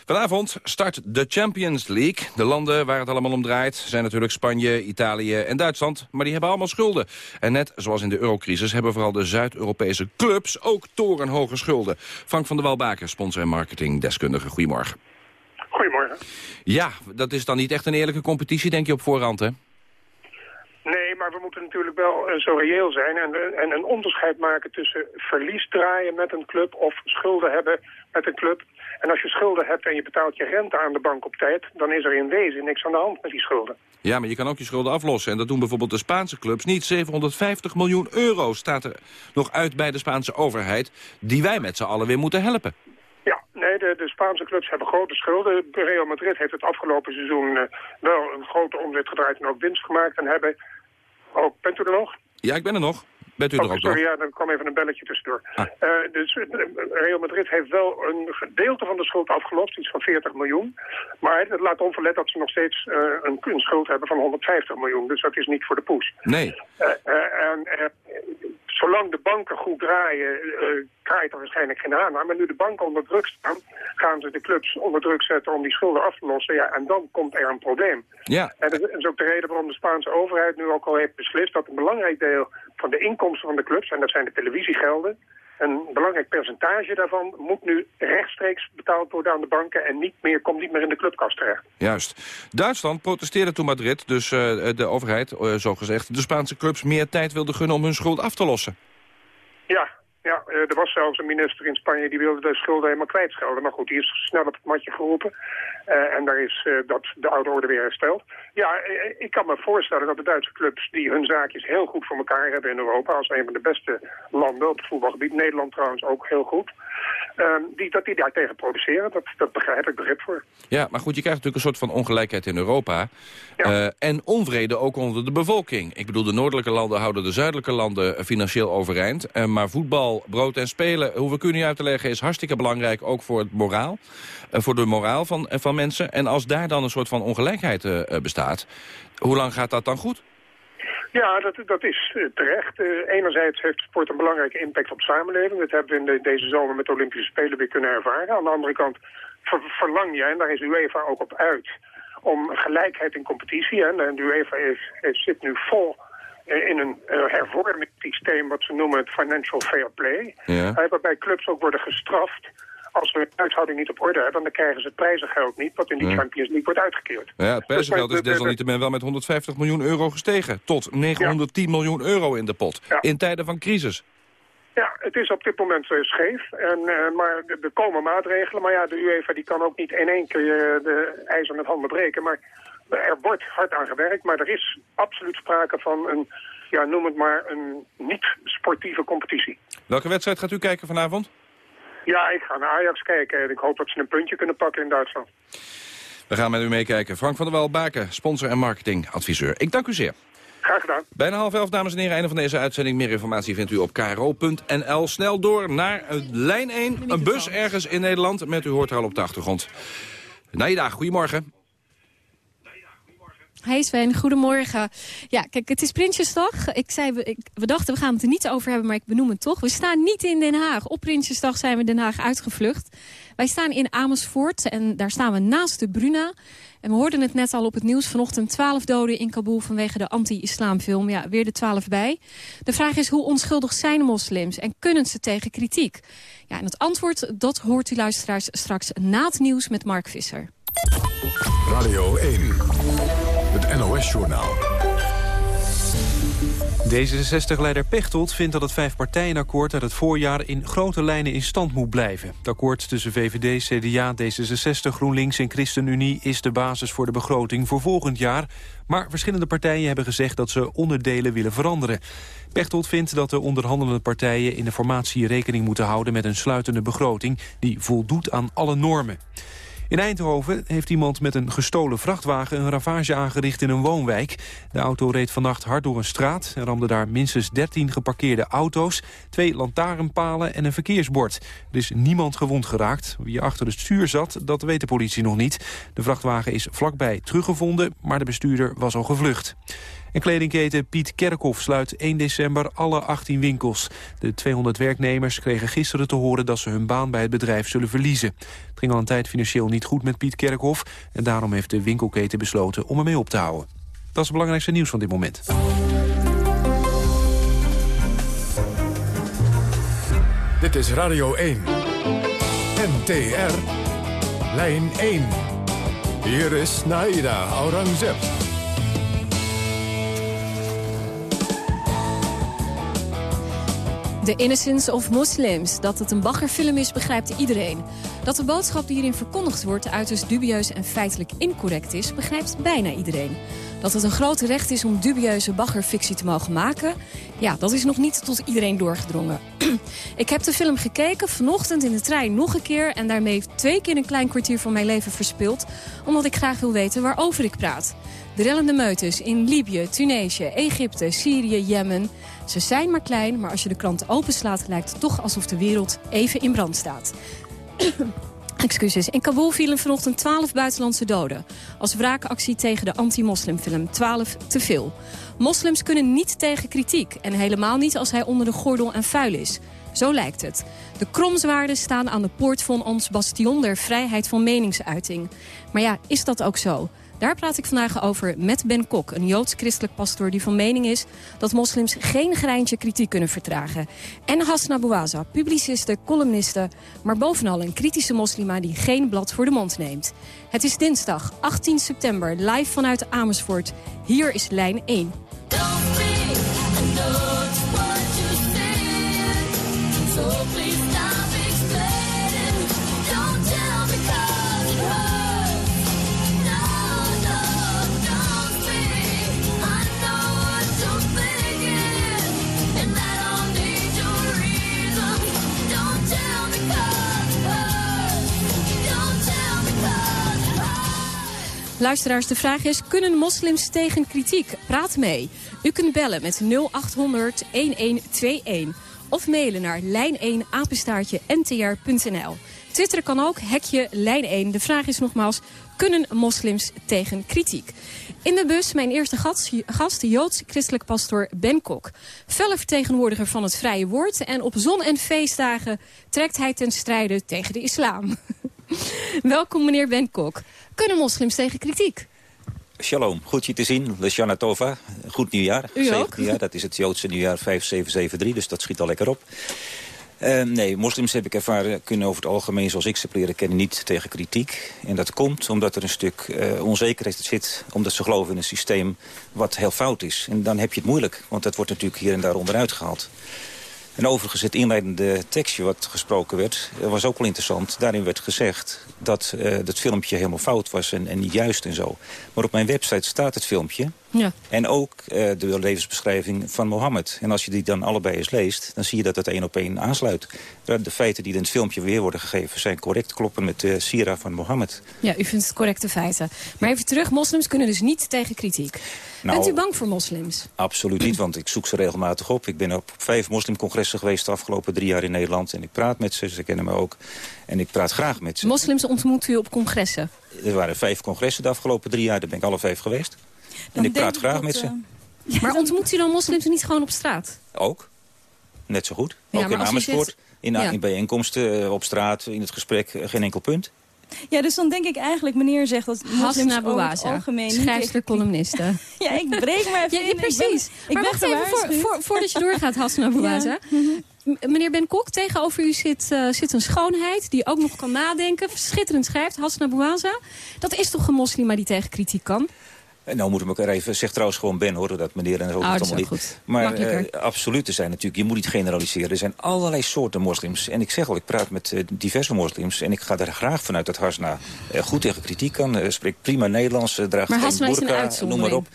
Vanavond start de Champions League. De landen waar het allemaal om draait zijn natuurlijk Spanje, Italië en Duitsland. Maar die hebben allemaal schulden. En net zoals in de eurocrisis hebben vooral de Zuid-Europese clubs ook torenhoge schulden. Frank van der Walbaker, sponsor en marketingdeskundige. Goedemorgen. Goedemorgen. Ja, dat is dan niet echt een eerlijke competitie, denk je, op voorhand, hè? Maar we moeten natuurlijk wel eh, zo reëel zijn en, en een onderscheid maken tussen verlies draaien met een club of schulden hebben met een club. En als je schulden hebt en je betaalt je rente aan de bank op tijd, dan is er in wezen niks aan de hand met die schulden. Ja, maar je kan ook je schulden aflossen. En dat doen bijvoorbeeld de Spaanse clubs niet. 750 miljoen euro staat er nog uit bij de Spaanse overheid... die wij met z'n allen weer moeten helpen. Ja, nee, de, de Spaanse clubs hebben grote schulden. Real Madrid heeft het afgelopen seizoen eh, wel een grote omzet gedraaid en ook winst gemaakt. En hebben... Oh, bent u er nog? Ja, ik ben er nog. Bent u er Oh, ook sorry, nog? ja, dan kwam even een belletje tussendoor. Eh, dus eh, Real Madrid heeft wel een gedeelte van de schuld afgelost, iets van 40 miljoen. Maar het laat onverlet dat ze nog steeds eh, een, een schuld hebben van 150 miljoen. Dus dat is niet voor de poes. Nee. En zolang de banken goed draaien, eh kraait er waarschijnlijk geen aan. Maar nu de banken onder druk staan, gaan ze de clubs onder druk zetten om die schulden af te lossen. Ja, en dan komt er een probleem. Ja. En dat is ook de reden waarom de Spaanse overheid nu ook al heeft beslist dat een belangrijk deel van de inkomsten van de clubs, en dat zijn de televisiegelden, een belangrijk percentage daarvan moet nu rechtstreeks betaald worden aan de banken en niet meer, komt niet meer in de clubkast terecht. Juist. Duitsland protesteerde toen Madrid, dus eh, de overheid, eh, zo gezegd... de Spaanse clubs meer tijd wilde gunnen om hun schuld af te lossen. Ja, ja eh, er was zelfs een minister in Spanje die wilde de schulden helemaal kwijtschelden. Maar goed, die is snel op het matje geroepen. Eh, en daar is eh, dat de oude orde weer hersteld. Ja, eh, ik kan me voorstellen dat de Duitse clubs die hun zaakjes heel goed voor elkaar hebben in Europa... als een van de beste landen op het voetbalgebied, Nederland trouwens ook heel goed... ehm, die, dat die daar tegen produceren, dat, dat begrijp ik begrip voor. Ja, maar goed, je krijgt natuurlijk een soort van ongelijkheid in Europa. En onvrede ook onder de bevolking. Ik bedoel, de noordelijke landen houden de zuidelijke landen financieel overeind. Maar voetbal, brood en spelen, hoef ik u niet uit te leggen... is hartstikke belangrijk, ook voor het moraal. voor de moraal van, van mensen. En als daar dan een soort van ongelijkheid eh, eh, bestaat... hoe lang gaat dat dan goed? Ja, dat, dat is eh, terecht. Enerzijds heeft sport een belangrijke impact op de samenleving. Dat hebben we in de- deze zomer met de Olympische Spelen weer kunnen ervaren. Aan de andere kant ver- verlang je, en daar is UEFA ook op uit, om gelijkheid in competitie. Hè. En de UEFA is, zit nu vol in een hervormingssysteem wat ze noemen het financial fair play. Ja. Waarbij clubs ook worden gestraft als we hun huishouding niet op orde hebben. Dan krijgen ze het prijzengeld niet, wat in die Ja. Champions League wordt uitgekeerd. Ja, het prijzengeld Dus is de- de- de- desalniettemin wel met 150 miljoen euro gestegen. Tot 910 miljoen euro in de pot. In tijden van crisis. Ja, het is op dit moment eh, scheef. En, eh, maar er er komen maatregelen. Maar ja, de UEFA die kan ook niet in één keer eh, de ijzer met handen breken. Maar er wordt hard aan gewerkt. Maar er is absoluut sprake van een, ja, noem het maar, een niet-sportieve competitie. Welke wedstrijd gaat u kijken vanavond? Ja, ik ga naar Ajax kijken en ik hoop dat ze een puntje kunnen pakken in Duitsland. We gaan met u meekijken. Frank van der Wel, Baken, sponsor en marketingadviseur. Ik dank u zeer. Graag gedaan. Bijna half elf, dames en heren, einde van deze uitzending. Meer informatie vindt u op kro.nl. Snel door naar eh, lijn 1, een bus ergens in Nederland. Met u hoort al op de achtergrond. Naida, goedemorgen. Hey Sven, goedemorgen. Ja, kijk, het is Prinsjesdag. Ik zei, we, dachten we gaan het er niet over hebben, maar ik benoem het toch. We staan niet in Den Haag. Op Prinsjesdag zijn we Den Haag uitgevlucht. Wij staan in Amersfoort en daar staan we naast de Bruna. En we hoorden het net al op het nieuws vanochtend. 12 doden in Kabul vanwege de anti-islamfilm. Ja, weer de 12 bij. De vraag is hoe onschuldig zijn moslims en kunnen ze tegen kritiek? Ja, en het antwoord, dat hoort u luisteraars straks na het nieuws met Mark Visser. Radio 1, het NOS-journaal. D66-leider Pechtold vindt dat het vijfpartijenakkoord uit het voorjaar in grote lijnen in stand moet blijven. Het akkoord tussen VVD, CDA, D66, GroenLinks en ChristenUnie is de basis voor de begroting voor volgend jaar. Maar verschillende partijen hebben gezegd dat ze onderdelen willen veranderen. Pechtold vindt dat de onderhandelende partijen in de formatie rekening moeten houden met een sluitende begroting die voldoet aan alle normen. In Eindhoven heeft iemand met een gestolen vrachtwagen een ravage aangericht in een woonwijk. De auto reed vannacht hard door een straat en ramde daar minstens 13 geparkeerde auto's, twee lantaarnpalen en een verkeersbord. Er is niemand gewond geraakt. Wie achter het stuur zat, dat weet de politie nog niet. De vrachtwagen is vlakbij teruggevonden, maar de bestuurder was al gevlucht. En kledingketen Piet Kerkhoff sluit 1 december alle 18 winkels. De 200 werknemers kregen gisteren te horen dat ze hun baan bij het bedrijf zullen verliezen. Het ging al een tijd financieel niet goed met Piet Kerkhoff... en daarom heeft de winkelketen besloten om ermee op te houden. Dat is het belangrijkste nieuws van dit moment. Dit is Radio 1. NTR. Lijn 1. Hier is Naida Aurangzeb. The Innocence of Muslims. Dat het een baggerfilm is, begrijpt iedereen. Dat de boodschap die hierin verkondigd wordt uiterst dubieus en feitelijk incorrect is, begrijpt bijna iedereen. Dat het een groot recht is om dubieuze baggerfictie te mogen maken... ja, dat is nog niet tot iedereen doorgedrongen. ik heb de film gekeken, vanochtend in de trein nog een keer... en daarmee twee keer een klein kwartier van mijn leven verspild... omdat ik graag wil weten waarover ik praat. De rellende meutes in Libië, Tunesië, Egypte, Syrië, Jemen... ze zijn maar klein, maar als je de krant openslaat... lijkt het toch alsof de wereld even in brand staat. Excuses. In Kabul vielen vanochtend 12 buitenlandse doden. Als wraakactie tegen de anti-moslimfilm 12 te veel. Moslims kunnen niet tegen kritiek. En helemaal niet als hij onder de gordel en vuil is. Zo lijkt het. De kromzwaarden staan aan de poort van ons bastion der vrijheid van meningsuiting. Maar ja, is dat ook zo? Daar praat ik vandaag over met Ben Kok, een joods-christelijk pastoor die van mening is dat moslims geen greintje kritiek kunnen vertragen. En Hasna Bouaza, publiciste, columniste, maar bovenal een kritische moslima die geen blad voor de mond neemt. Het is dinsdag 18 september, live vanuit Amersfoort. Hier is lijn 1. Luisteraars, de vraag is, kunnen moslims tegen kritiek? Praat mee. U kunt bellen met 0800 1121 of mailen naar lijn1 apenstaartje ntr.nl. Twitter kan ook, hekje lijn1. De vraag is nogmaals, kunnen moslims tegen kritiek? In de bus mijn eerste gast, gast Joods-christelijk pastoor Ben Kok. Felle vertegenwoordiger van het vrije woord. En op zon- en feestdagen trekt hij ten strijde tegen de islam. Welkom meneer Ben Kok. Kunnen moslims tegen kritiek? Shalom, goed je te zien. Leshana Tova, goed nieuwjaar. U ook? Nieuwjaar. Dat is het Joodse nieuwjaar 5773, dus dat schiet al lekker op. Uh, nee, moslims heb ik ervaren kunnen over het algemeen, zoals ik ze leren kennen, niet tegen kritiek. En dat komt omdat er een stuk uh, onzekerheid zit, omdat ze geloven in een systeem wat heel fout is. En dan heb je het moeilijk, want dat wordt natuurlijk hier en daar onderuit gehaald. En overigens het inleidende tekstje wat gesproken werd, was ook wel interessant. Daarin werd gezegd dat uh, dat filmpje helemaal fout was en, en niet juist en zo. Maar op mijn website staat het filmpje. Ja. En ook eh, de levensbeschrijving van Mohammed. En als je die dan allebei eens leest, dan zie je dat het één op één aansluit. De de feiten die in het filmpje weer worden gegeven zijn correct kloppen met de sira van Mohammed. Ja, u vindt het correcte feiten. Maar even terug, moslims kunnen dus niet tegen kritiek. Nou, Bent u bang voor moslims? Absoluut niet, want ik zoek ze regelmatig op. Ik ben op vijf moslimcongressen geweest de afgelopen drie jaar in Nederland. En ik praat met ze, ze kennen me ook. En ik praat graag met ze. Moslims ontmoet u op congressen? Er waren vijf congressen de afgelopen drie jaar, daar ben ik alle vijf geweest. En ik praat graag met ze. Maar ontmoet u dan moslims niet gewoon op straat? Ook. Net zo goed. Ja, ook maar in Amersfoort. zegt- In, Ja. in bijeenkomsten, eh, op straat, in het gesprek, eh, geen enkel punt. Ja, dus dan denk ik eigenlijk, meneer zegt dat moslims over het Bouaza, algemeen... niet schrijfster, columniste. Ja, ik breek maar even Ja, in. Ik ben- precies. Ik maar ben wacht even, voor, voordat je doorgaat, Hasna Bouaza. M- Meneer Ben Kok, tegenover u zit, eh, zit een schoonheid die ook nog kan nadenken. Schitterend schrijft, Hasna Bouaza. Dat is toch een moslima die tegen kritiek kan? Nou moet ik elkaar even, zeg trouwens gewoon Ben hoor, dat meneer en zo Oh, dat is niet. goed. Maar Makkelijker. eh, absoluut, er zijn natuurlijk, je moet niet generaliseren. Er zijn allerlei soorten moslims. En ik zeg al, ik praat met eh, diverse moslims. En ik ga er graag vanuit dat Hasna eh, goed tegen kritiek kan. spreekt prima Nederlands, draagt Maar geen burka, noem maar op.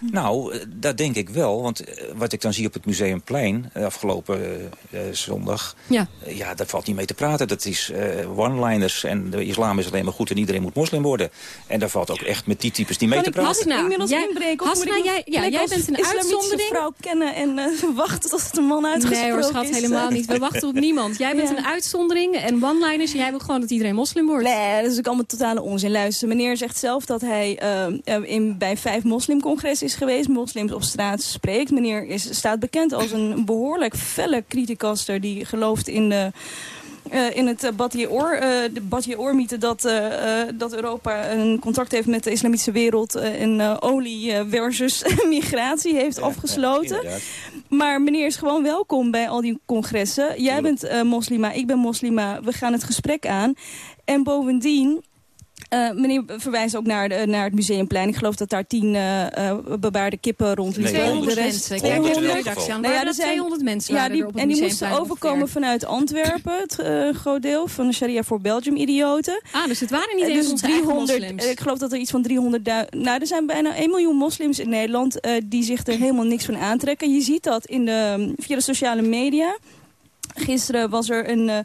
Nou, eh, dat denk ik wel. Want eh, wat ik dan zie op het Museumplein eh, afgelopen zondag... Ja. ja, daar valt niet mee te praten. Dat is eh, one-liners en de islam is alleen maar goed en iedereen moet moslim worden. En daar valt ook echt met die types niet mee Kan te ik praten. Hasna inmiddels jij- inbreken? Hasna, jij- ja, jij bent een islamitische uitzondering. vrouw kennen en eh, wachten tot de man uitgesproken Nee hoor, schat, is? helemaal niet. We wachten op niemand. Jij bent Ja. een uitzondering en one-liners. Jij wil gewoon dat iedereen moslim wordt. Nee, dat is ook allemaal totale onzin. Luister, meneer zegt zelf dat hij in, bij vijf moslimcongressen is geweest. Moslims op straat spreekt. Meneer is, staat bekend als een behoorlijk felle criticaster die gelooft in de... eh, in het uh, eh, de Batje-Oor-mythe dat, eh, eh, dat Europa een contract heeft met de islamitische wereld eh, en eh, olie eh, versus migratie heeft afgesloten. maar meneer is gewoon welkom bij al die congressen. Jij bent eh, moslima, ik ben moslima, we gaan het gesprek aan. En bovendien... eh, meneer verwijst ook naar, de, naar het museumplein. Ik geloof dat daar tien eh, bebaarde kippen rondliepen. Nee, 200 honderd. mensen. Ik Honderd kijk in naar de redactie geval. aan. Nou ja, Maar er zijn 200 mensen ja, die, En die moesten overkomen vanuit Antwerpen, het groot deel van de Sharia voor Belgium idioten. Ah, dus het waren niet eens dus onze eigen 300, moslims. eh, ik geloof dat er iets van 300 Nou, er zijn bijna 1 miljoen moslims in Nederland die zich er helemaal niks van aantrekken. Je ziet dat in de, via de sociale media. Gisteren was er een...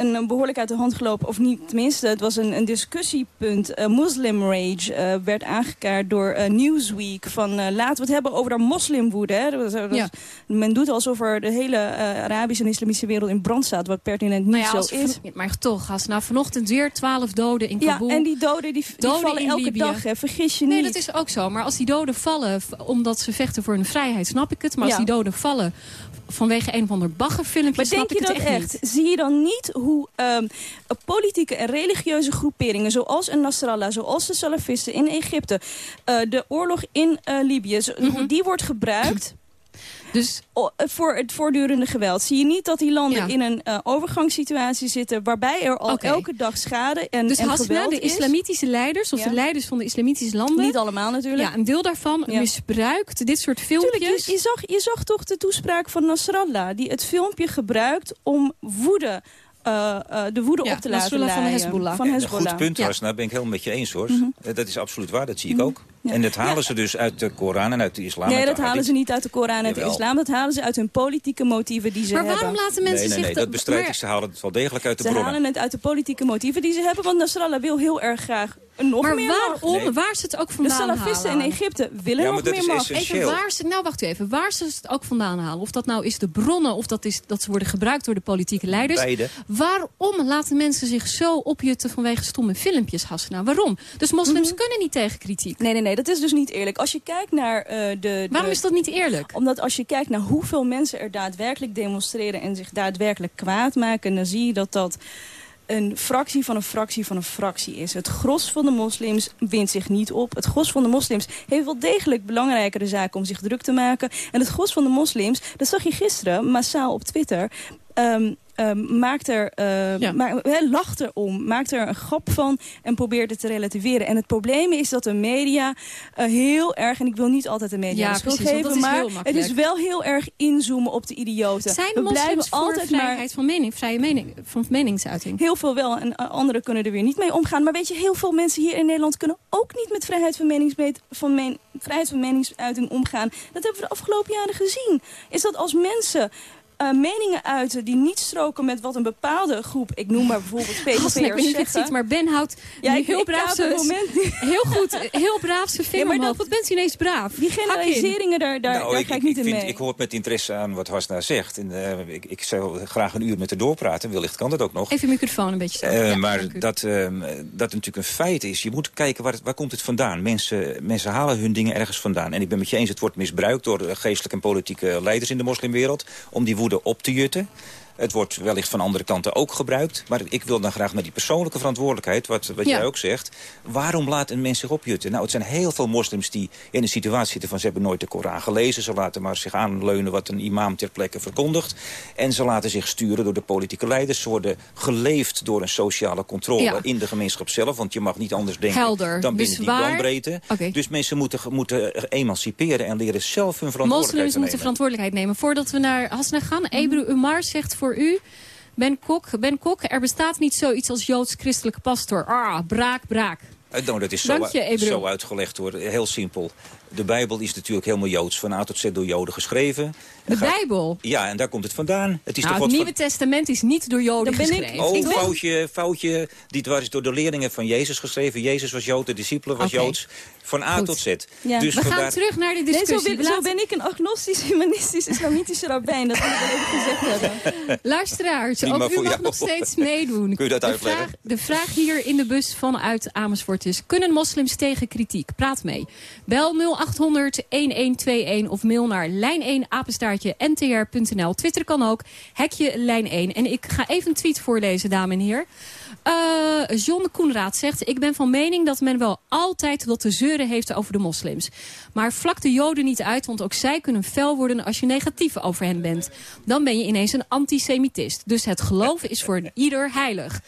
een, behoorlijk uit de hand gelopen, of niet tenminste, het was een, een discussiepunt. Eh, Muslim Rage eh, werd aangekaart door eh, Newsweek. Van laten we het hebben over de moslimwoede. Hè. Dat, dat- Ja. Men doet alsof er de hele Arabische en Islamische wereld in brand staat, wat pertinent niet Nou ja, zo als is. maar toch, Has, nou vanochtend weer 12 doden in Ja, Kabul. en die doden die, die vallen elke Libië. dag, hè. vergis je Nee, niet. dat is ook zo. Maar als die doden vallen omdat ze vechten voor hun vrijheid, snap ik het. Maar als Ja. die doden vallen vanwege een of ander baggerfilmpje, Maar snap denk je ik het dat echt, echt? niet. Zie je dan niet hoe ehm, politieke en religieuze groeperingen... zoals een Nasrallah, zoals de Salafisten in Egypte... eh, de oorlog in eh, Libië, zo- hoe die wordt gebruikt... Dus, eh, voor het voortdurende geweld. Zie je niet dat die landen Ja. in een eh, overgangssituatie zitten... waarbij er al elke dag schade en, dus en Hasna, geweld de is? islamitische leiders, of Ja. de leiders van de islamitische landen... Niet allemaal natuurlijk. Ja, een deel daarvan Ja. misbruikt dit soort Tuurlijk, filmpjes. je, je, zag, je zag toch de toespraak van Nasrallah... die het filmpje gebruikt om woede, eh, eh, de woede Ja, op te laten Nasrallah van. Hezbollah. Van Een Hezbollah. goed punt, Ja. Hasna, ben ik helemaal met je eens hoor. Mhm. Dat is absoluut waar, dat zie ik ook. En dat halen ze dus uit de Koran en uit de islam. Nee, de dat halen hadith. ze niet uit de Koran en uit de islam. Dat halen ze uit hun politieke motieven die ze Maar hebben. waarom laten mensen Nee, nee, nee, zich... dat bestrijd maar- ik. Ze halen het wel degelijk uit de Ze bronnen. halen het uit de politieke motieven die ze hebben. Want Nasrallah wil heel erg graag nog Maar meer waarom? Nee. Waar ze het ook De vandaan salafisten halen? in Egypte willen Ja, maar nog dat meer is macht. Even waar ze, nou wacht u even, waar ze het ook vandaan halen. Of dat nou is de bronnen, of dat is dat ze worden gebruikt door de politieke leiders. Beide. Waarom laten mensen zich zo opjutten vanwege stomme filmpjes, Hasna? Waarom? Dus moslims kunnen niet tegen kritiek. Nee, nee, nee, dat is dus niet eerlijk. Als je kijkt naar eh, de, de... Waarom is dat niet eerlijk? Omdat als je kijkt naar hoeveel mensen er daadwerkelijk demonstreren... en zich daadwerkelijk kwaad maken... dan zie je dat dat een fractie van een fractie van een fractie is. Het gros van de moslims wint zich niet op. Het gros van de moslims heeft wel degelijk belangrijkere zaken om zich druk te maken. En het gros van de moslims, dat zag je gisteren massaal op Twitter... ehm, ehm, maakt er, uh, ma hè, lacht erom, maakt er een grap van en probeert het te relativeren. En het probleem is dat de media uh, heel erg, en ik wil niet altijd de media Ja, de schuld precies, geven, maar het is wel heel erg inzoomen op de idioten. Zijn We blijven altijd maar vrijheid van mening, vrije mening, van meningsuiting? Heel veel wel en uh, anderen kunnen er weer niet mee omgaan. Maar weet je, heel veel mensen hier in Nederland kunnen ook niet met vrijheid van, meningsmeet, van, men, vrijheid van meningsuiting omgaan. Dat hebben we de afgelopen jaren gezien. Is dat als mensen uh, meningen uiten die niet stroken met wat een bepaalde groep, ik noem maar bijvoorbeeld PVV'ers ik weet niet of ziet, maar Ben houdt Ja, ik- heel braaf heel goed, heel braaf zijn vinger maar dat- Wat bent u ineens braaf? Die generaliseringen, daar, daar, Nou, daar ik, ga ik ik, niet in vind, mee. ik hoor met interesse aan wat Hasna zegt. En, eh, ik, ik zou graag een uur met haar doorpraten. Wellicht kan dat ook nog. Even je microfoon een beetje Eh, staan. Ja, maar dat, ehm, dat natuurlijk een feit is. Je moet kijken waar, het- waar komt het vandaan. Mensen, mensen halen hun dingen ergens vandaan. En ik ben met je eens, het wordt misbruikt door eh, geestelijke en politieke leiders in de moslimwereld. Om die woede op te jutten. Het wordt wellicht van andere kanten ook gebruikt. Maar ik wil dan graag naar die persoonlijke verantwoordelijkheid, wat, wat Ja. jij ook zegt. Waarom laat een mens zich opjutten? Nou, het zijn heel veel moslims die in een situatie zitten van... ze hebben nooit de Koran gelezen. Ze laten maar zich aanleunen wat een imam ter plekke verkondigt. En ze laten zich sturen door de politieke leiders. Ze worden geleefd door een sociale controle Ja. in de gemeenschap zelf. Want je mag niet anders denken Helder. dan binnen Dus die bandbreedte. Dus mensen moeten, moeten emanciperen en leren zelf hun verantwoordelijkheid Moslims te moeten nemen. verantwoordelijkheid nemen. Voordat we naar Hasna gaan. Ebru Umar zegt voor u... Ben Kok, ben Kok, er bestaat niet zoiets als Joods-christelijke pastor. Ah, braak, braak. Eh, Nou, dat is zo, zo uitgelegd hoor. Heel simpel. De Bijbel is natuurlijk helemaal Joods. Van A tot Z door Joden geschreven. De Bijbel? Ja, en daar komt het vandaan. Het is Nou, de het Nieuwe Testament is niet door Joden ben ik- geschreven. Oh, Ik ben- foutje, foutje. Dit was door de leerlingen van Jezus geschreven. Jezus was Jood, de discipelen was. Joods. Van A Goed. tot Z. Ja. Dus we gaan terug naar de Nee, zo discussie. ben, zo ben ik een agnostisch, humanistisch, islamitische rabbijn. Dat wil ik even gezegd hebben. Luisteraars, Prima ook u mag jou. nog steeds meedoen. Kun je dat de uitleggen? Vraag, de vraag hier in de bus vanuit Amersfoort is... kunnen moslims tegen kritiek? Praat mee. Bel 0800-1121 of mail naar lijn1 apenstaartje ntr.nl. Twitter kan ook, hekje lijn1. En ik ga even een tweet voorlezen, dames en heren. Eh, John Koenraad zegt... ik ben van mening dat men wel altijd wat te zeuren heeft over de moslims. Maar vlak de joden niet uit, want ook zij kunnen fel worden... als je negatief over hen bent. Dan ben je ineens een antisemitist. Dus het geloven is voor ieder heilig.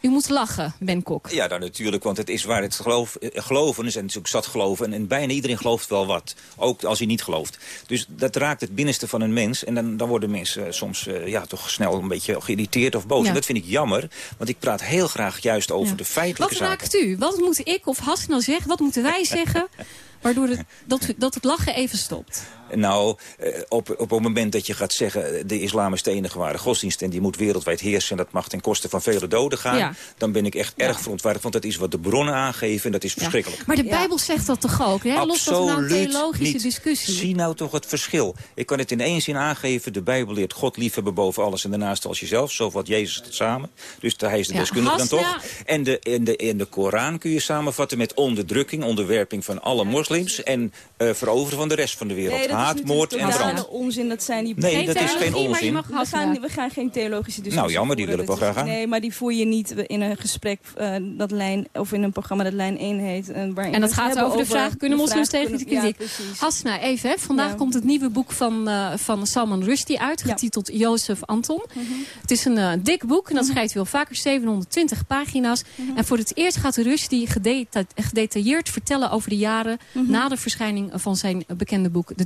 U moet lachen, Ben Kok. Ja, nou natuurlijk, want het is waar het geloof, eh, geloven is. En natuurlijk zat geloven. En, en bijna iedereen gelooft wel wat. Ook als hij niet gelooft. Dus dat raakt het binnenste van een mens. En dan, dan worden mensen eh, soms eh, ja, toch snel een beetje geïrriteerd of boos. Ja. En dat vind ik jammer. Want ik praat heel graag juist over Ja. de feitelijke Wat zaken. raakt u? Wat moet ik of Hassan zeggen? Wat moeten wij zeggen? Waardoor het, dat, dat het lachen even stopt. Nou, eh, op, op het moment dat je gaat zeggen... eh, de islam is de enige ware godsdienst... en die moet wereldwijd heersen... en dat mag ten koste van vele doden gaan... Ja. dan ben ik echt erg verontwaardigd. Want dat is wat de bronnen aangeven en dat is verschrikkelijk. Maar de Bijbel zegt dat toch ook? Hè? Los van nou een Absoluut theologische niet. discussie. Zie nou toch het verschil. Ik kan het in één zin aangeven. De Bijbel leert God liefhebben boven alles en daarnaast als jezelf. Zo vat Jezus het samen. Dus hij is de Ja, deskundige dan toch. En de, en, de, en de Koran kun je samenvatten met onderdrukking, onderwerping van alle moslims. En eh, veroveren van de rest van de wereld. Nee, dat is Haat, natuurlijk moord en brand. onzin. Dat zijn die Nee, Geen dat is geen theologie, maar je onzin. mag We gaan, we gaan geen theologische discussie Nou, jammer, die voeren. wil ik wel Dat is- graag aan. Nee, maar die voer je niet in een gesprek eh, dat lijn, of in een programma dat lijn 1 heet. eh, waarin En we dat gaat over de vraag, kunnen moslims vraag, tegen de kritiek? Ja, precies. Hasna, even. Hè. Vandaag Ja. komt het nieuwe boek van, eh, van Salman Rushdie uit, getiteld Jozef Anton. Mhm. Het is een dik boek en dat schrijft hij wel vaker, 720 pagina's. Mhm. En voor het eerst gaat Rushdie gedeta gedetailleerd vertellen over de jaren Mhm. na de verschijning van zijn bekende boek De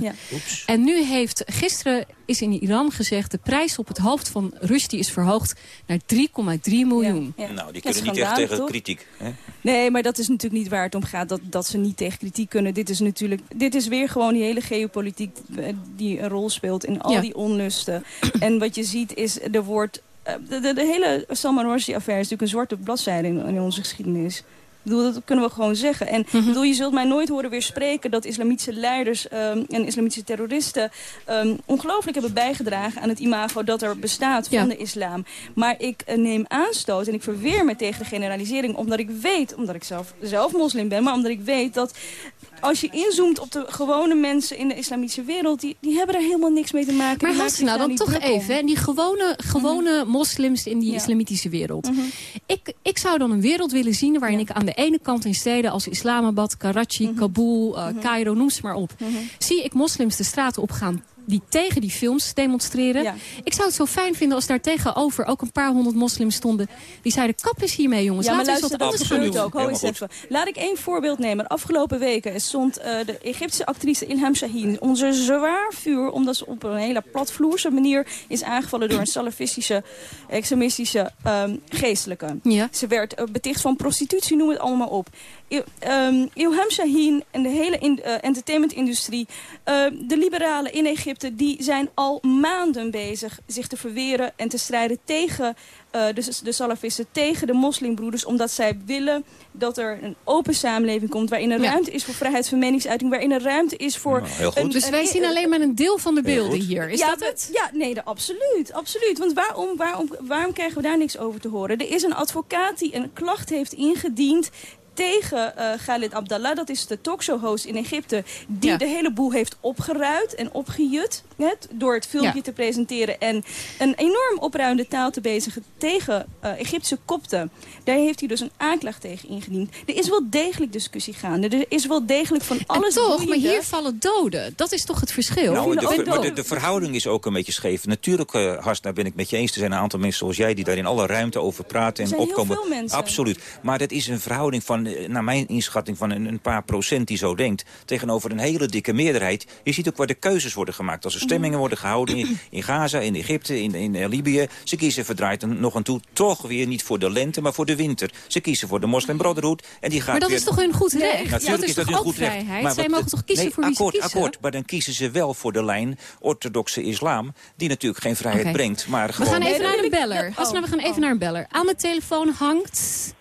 Ja. En nu heeft gisteren is in Iran gezegd... de prijs op het hoofd van Rushdie is verhoogd naar 3,3 miljoen. Ja. Nou, die Ja, kunnen niet echt tegen toch? kritiek. Hè? Nee, maar dat is natuurlijk niet waar het om gaat. Dat, dat ze niet tegen kritiek kunnen. Dit is natuurlijk, dit is weer gewoon die hele geopolitiek eh, die een rol speelt in al Ja. die onlusten. en wat je ziet is, er wordt... eh, De, de, de hele Salman Rushdie-affaire is natuurlijk een zwarte bladzijde in, in onze geschiedenis. Ik bedoel, dat kunnen we gewoon zeggen. En Mhm. bedoel, je zult mij nooit horen weer spreken dat islamitische leiders ehm, en islamitische terroristen ehm, ongelooflijk hebben bijgedragen aan het imago dat er bestaat van Ja. de islam. Maar ik eh, neem aanstoot en ik verweer me tegen de generalisering omdat ik weet, omdat ik zelf, zelf moslim ben, maar omdat ik weet dat als je inzoomt op de gewone mensen in de islamitische wereld, die, die hebben er helemaal niks mee te maken. Maar Hasna, daar dan toch even. hè, Die gewone, gewone moslims in die Ja. islamitische wereld. Mhm. ik, ik zou dan een wereld willen zien waarin ik aan de ene kant in steden als Islamabad, Karachi, Mhm. Kabul, eh, Cairo, noem ze maar op. Zie ik moslims de straten opgaan die tegen die films demonstreren. Ik zou het zo fijn vinden als daar tegenover ook een paar honderd moslims stonden. Die zeiden, kap eens hiermee jongens. Ja, maar Laten we luister, eens dat wat anders gebeurt gaan ook. doen. Ho eens even. Laat ik één voorbeeld nemen. De afgelopen weken stond eh, de Egyptische actrice Ilham Shaheen onder zwaar vuur... omdat ze op een hele platvloerse manier is aangevallen door een salafistische, extremistische ehm, geestelijke. Ze werd eh, beticht van prostitutie, noem het allemaal op. Ehm, Ilham Shaheen en de hele in, eh, entertainmentindustrie, eh, de liberalen in Egypte... die zijn al maanden bezig zich te verweren en te strijden tegen eh, de, de salafisten... tegen de moslimbroeders, omdat zij willen dat er een open samenleving komt... waarin er Ja. ruimte is voor vrijheid van meningsuiting... waarin er ruimte is voor... Nou, heel goed. Dus wij zien alleen maar een deel van de beelden hier. Is ja, dat het? Ja, nee, de- absoluut. absoluut. Want waarom, waarom, waarom krijgen we daar niks over te horen? Er is een advocaat die een klacht heeft ingediend tegen eh Khalid Abdallah, dat is de talkshow-host in Egypte... die de hele boel heeft opgeruid en opgejut... hè, door het filmpje Ja. te presenteren... en een enorm opruimde taal te bezigen tegen eh, Egyptische kopten. Daar heeft hij dus een aanklacht tegen ingediend. Er is wel degelijk discussie gaande. Er is wel degelijk van alles en toch, maar boeiende- hier vallen doden. Dat is toch het verschil? Nou, de, ver- maar de, de verhouding is ook een beetje scheef. Natuurlijk, eh Hars, daar ben ik met je eens. Er zijn een aantal mensen zoals jij die daar in alle ruimte over praten en Er zijn heel opkomen. veel mensen. Absoluut. Maar dat is een verhouding van, eh, naar mijn inschatting, van een, een paar procent die zo denkt. Tegenover een hele dikke meerderheid. Je ziet ook waar de keuzes worden gemaakt. Als er stemmingen worden gehouden in, in Gaza, in Egypte, in, in eh, Libië. Ze kiezen verdraaid en nog aan toe toch weer niet voor de lente, maar voor de winter. Ze kiezen voor de Moslim Brotherhood. En die gaat Maar dat weer... is toch hun goed recht? Natuurlijk dat is, is dat toch hun goed recht. vrijheid? Maar Zij wat- mogen toch kiezen nee, voor wie akkoord, ze kiezen? Akkoord, maar dan kiezen ze wel voor de lijn orthodoxe islam... die natuurlijk geen vrijheid brengt, maar We gewoon... gaan even naar een beller. Oh. Hasna, we gaan even naar een beller. Aan de telefoon hangt...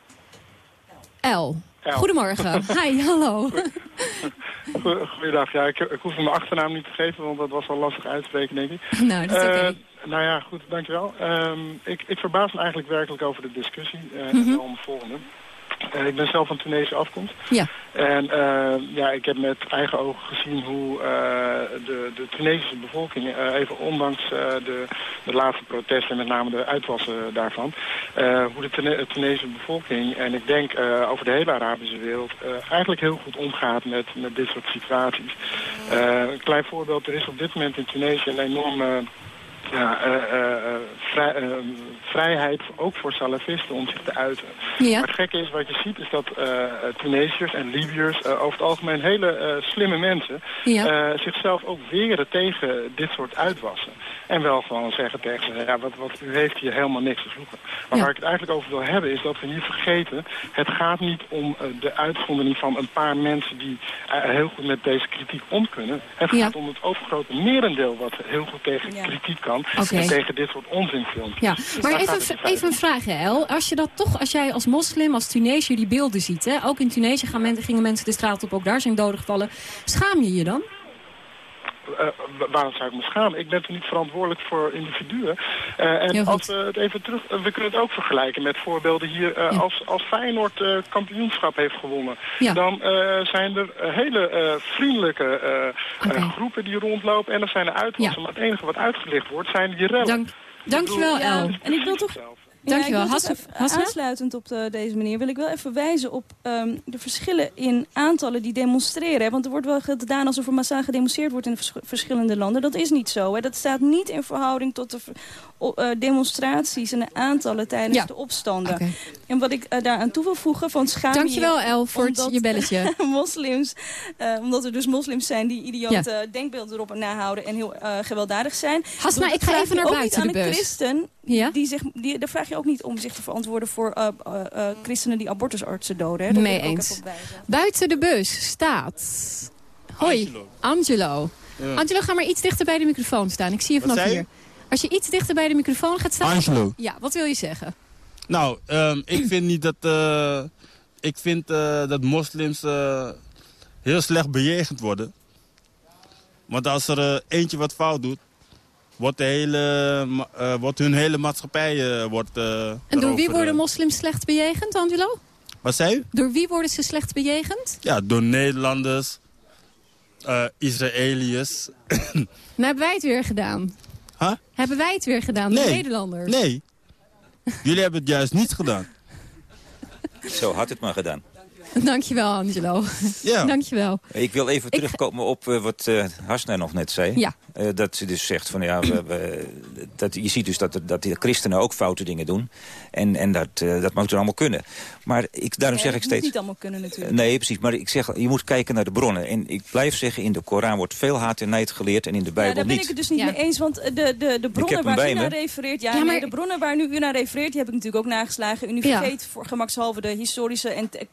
L. Goedemorgen. Hi, hallo. Goe- Goeiedag. Ja, ik, ik hoef mijn achternaam niet te geven, want dat was al lastig uitspreken, denk ik. Nou, dat is oké. Eh, nou ja, goed, dankjewel. Ehm ik, ik verbaas me eigenlijk werkelijk over de discussie. en wel om het volgende. Eh, ik ben zelf van Tunesische afkomst. Ja. En eh, ja, ik heb met eigen ogen gezien hoe eh, de, de Tunesische bevolking, even ondanks de, de laatste protesten, met name de uitwassen daarvan, hoe de Tune- Tunesische bevolking, en ik denk over de hele Arabische wereld, eigenlijk heel goed omgaat met, met dit soort situaties. Een klein voorbeeld, er is op dit moment in Tunesië een enorme ja, eh, eh, eh, vrij- vrijheid ook voor salafisten om zich te uiten. Ja. Maar het gekke is, wat je ziet, is dat Tunesiërs en Libiërs, over het algemeen hele slimme mensen, Ja. zichzelf ook weren tegen dit soort uitwassen. En wel gewoon zeggen tegen ze, ja, wat, wat u heeft hier helemaal niks te zoeken. Maar waar ik het eigenlijk over wil hebben, is dat we hier vergeten, het gaat niet om de uitzondering van een paar mensen die heel goed met deze kritiek om kunnen. Het Ja. gaat om het overgrote merendeel wat heel goed tegen kritiek kan En tegen dit soort onzinfilmpjes. Ja, Dus maar daar even, feite even een vraag, El. Als je dat toch, als jij als moslim, als Tunesiër die beelden ziet, hè, ook in Tunesië gaan men, gingen mensen de straat op, ook daar zijn doden gevallen. Schaam je je dan? Eh, wa- waarom zou ik me schamen? Ik ben toch niet verantwoordelijk voor individuen. Eh, en als we het even terug... eh, we kunnen het ook vergelijken met voorbeelden hier. als, als Feyenoord kampioenschap heeft gewonnen... Ja. dan zijn er hele vriendelijke groepen die rondlopen... en er zijn er uitwassen. Maar het enige wat uitgelicht wordt zijn die rellen. Dank, dankjewel, El. En ik wil toch... Dankjewel. Ja, Hassan? Aansluitend op de- deze manier wil ik wel even wijzen op ehm, de verschillen in aantallen die demonstreren. hè. Want er wordt wel gedaan alsof er massaal gedemonstreerd wordt in vers- verschillende landen. Dat is niet zo. Hè. Dat staat niet in verhouding tot de eh, demonstraties en de aantallen tijdens Ja. de opstanden. En wat ik eh, daaraan toe wil voegen van schaam je Dankjewel, je El, voor het- omdat je belletje. moslims, eh, omdat er dus moslims zijn die idiote denkbeelden erop nahouden en heel eh, gewelddadig zijn. Hasna, ik ga even naar buiten de bus. christen Ja? die zich, die, daar vraag je ook niet om zich te verantwoorden voor eh, eh, eh, christenen die abortusartsen doden. Hè? Dat Mee wil ik ook eens. Buiten de bus staat... Hoi, Angelo. Ja. Angelo, ga maar iets dichter bij de microfoon staan. Ik zie je vanaf hier. Als je iets dichter bij de microfoon gaat staan... Angelo. Ja, wat wil je zeggen? Nou, ehm, ik vind niet dat, eh, ik vind, eh, dat moslims eh, heel slecht bejegend worden. Want als er eentje wat fout doet, wordt, de hele, eh, wordt hun hele maatschappij eh, wordt, eh, En door erover, wie worden moslims slecht bejegend, Angelo? Wat zei u? Door wie worden ze slecht bejegend? Ja, door Nederlanders, eh Israëliërs. Nou, hebben wij het weer gedaan. Huh? Hebben wij het weer gedaan, de Nee. Nederlanders? Nee, jullie hebben het juist niet gedaan. Zo had het maar gedaan. Dankjewel, Angelo. Ja. Dankjewel. Ik wil even terugkomen op eh, wat eh Hasna nog net zei. Ja. Eh, dat ze dus zegt van ja, we, we- dat, je ziet dus dat, dat die christenen ook foute dingen doen. En, en dat, eh, dat moet er allemaal kunnen. Maar ik, daarom Nee, zeg ik dat moet steeds... niet allemaal kunnen natuurlijk. Nee, precies. Maar ik zeg, je moet kijken naar de bronnen. En ik blijf zeggen, in de Koran wordt veel haat en nijd geleerd en in de Ja, Bijbel daar ben niet. ik het dus niet mee eens, want de, de, de bronnen waar u me. naar refereert... Ja, Ja, nee, maar- de bronnen waar nu u naar refereert, die heb ik natuurlijk ook nageslagen. U Ja. vergeet voor gemakshalve de historische en te-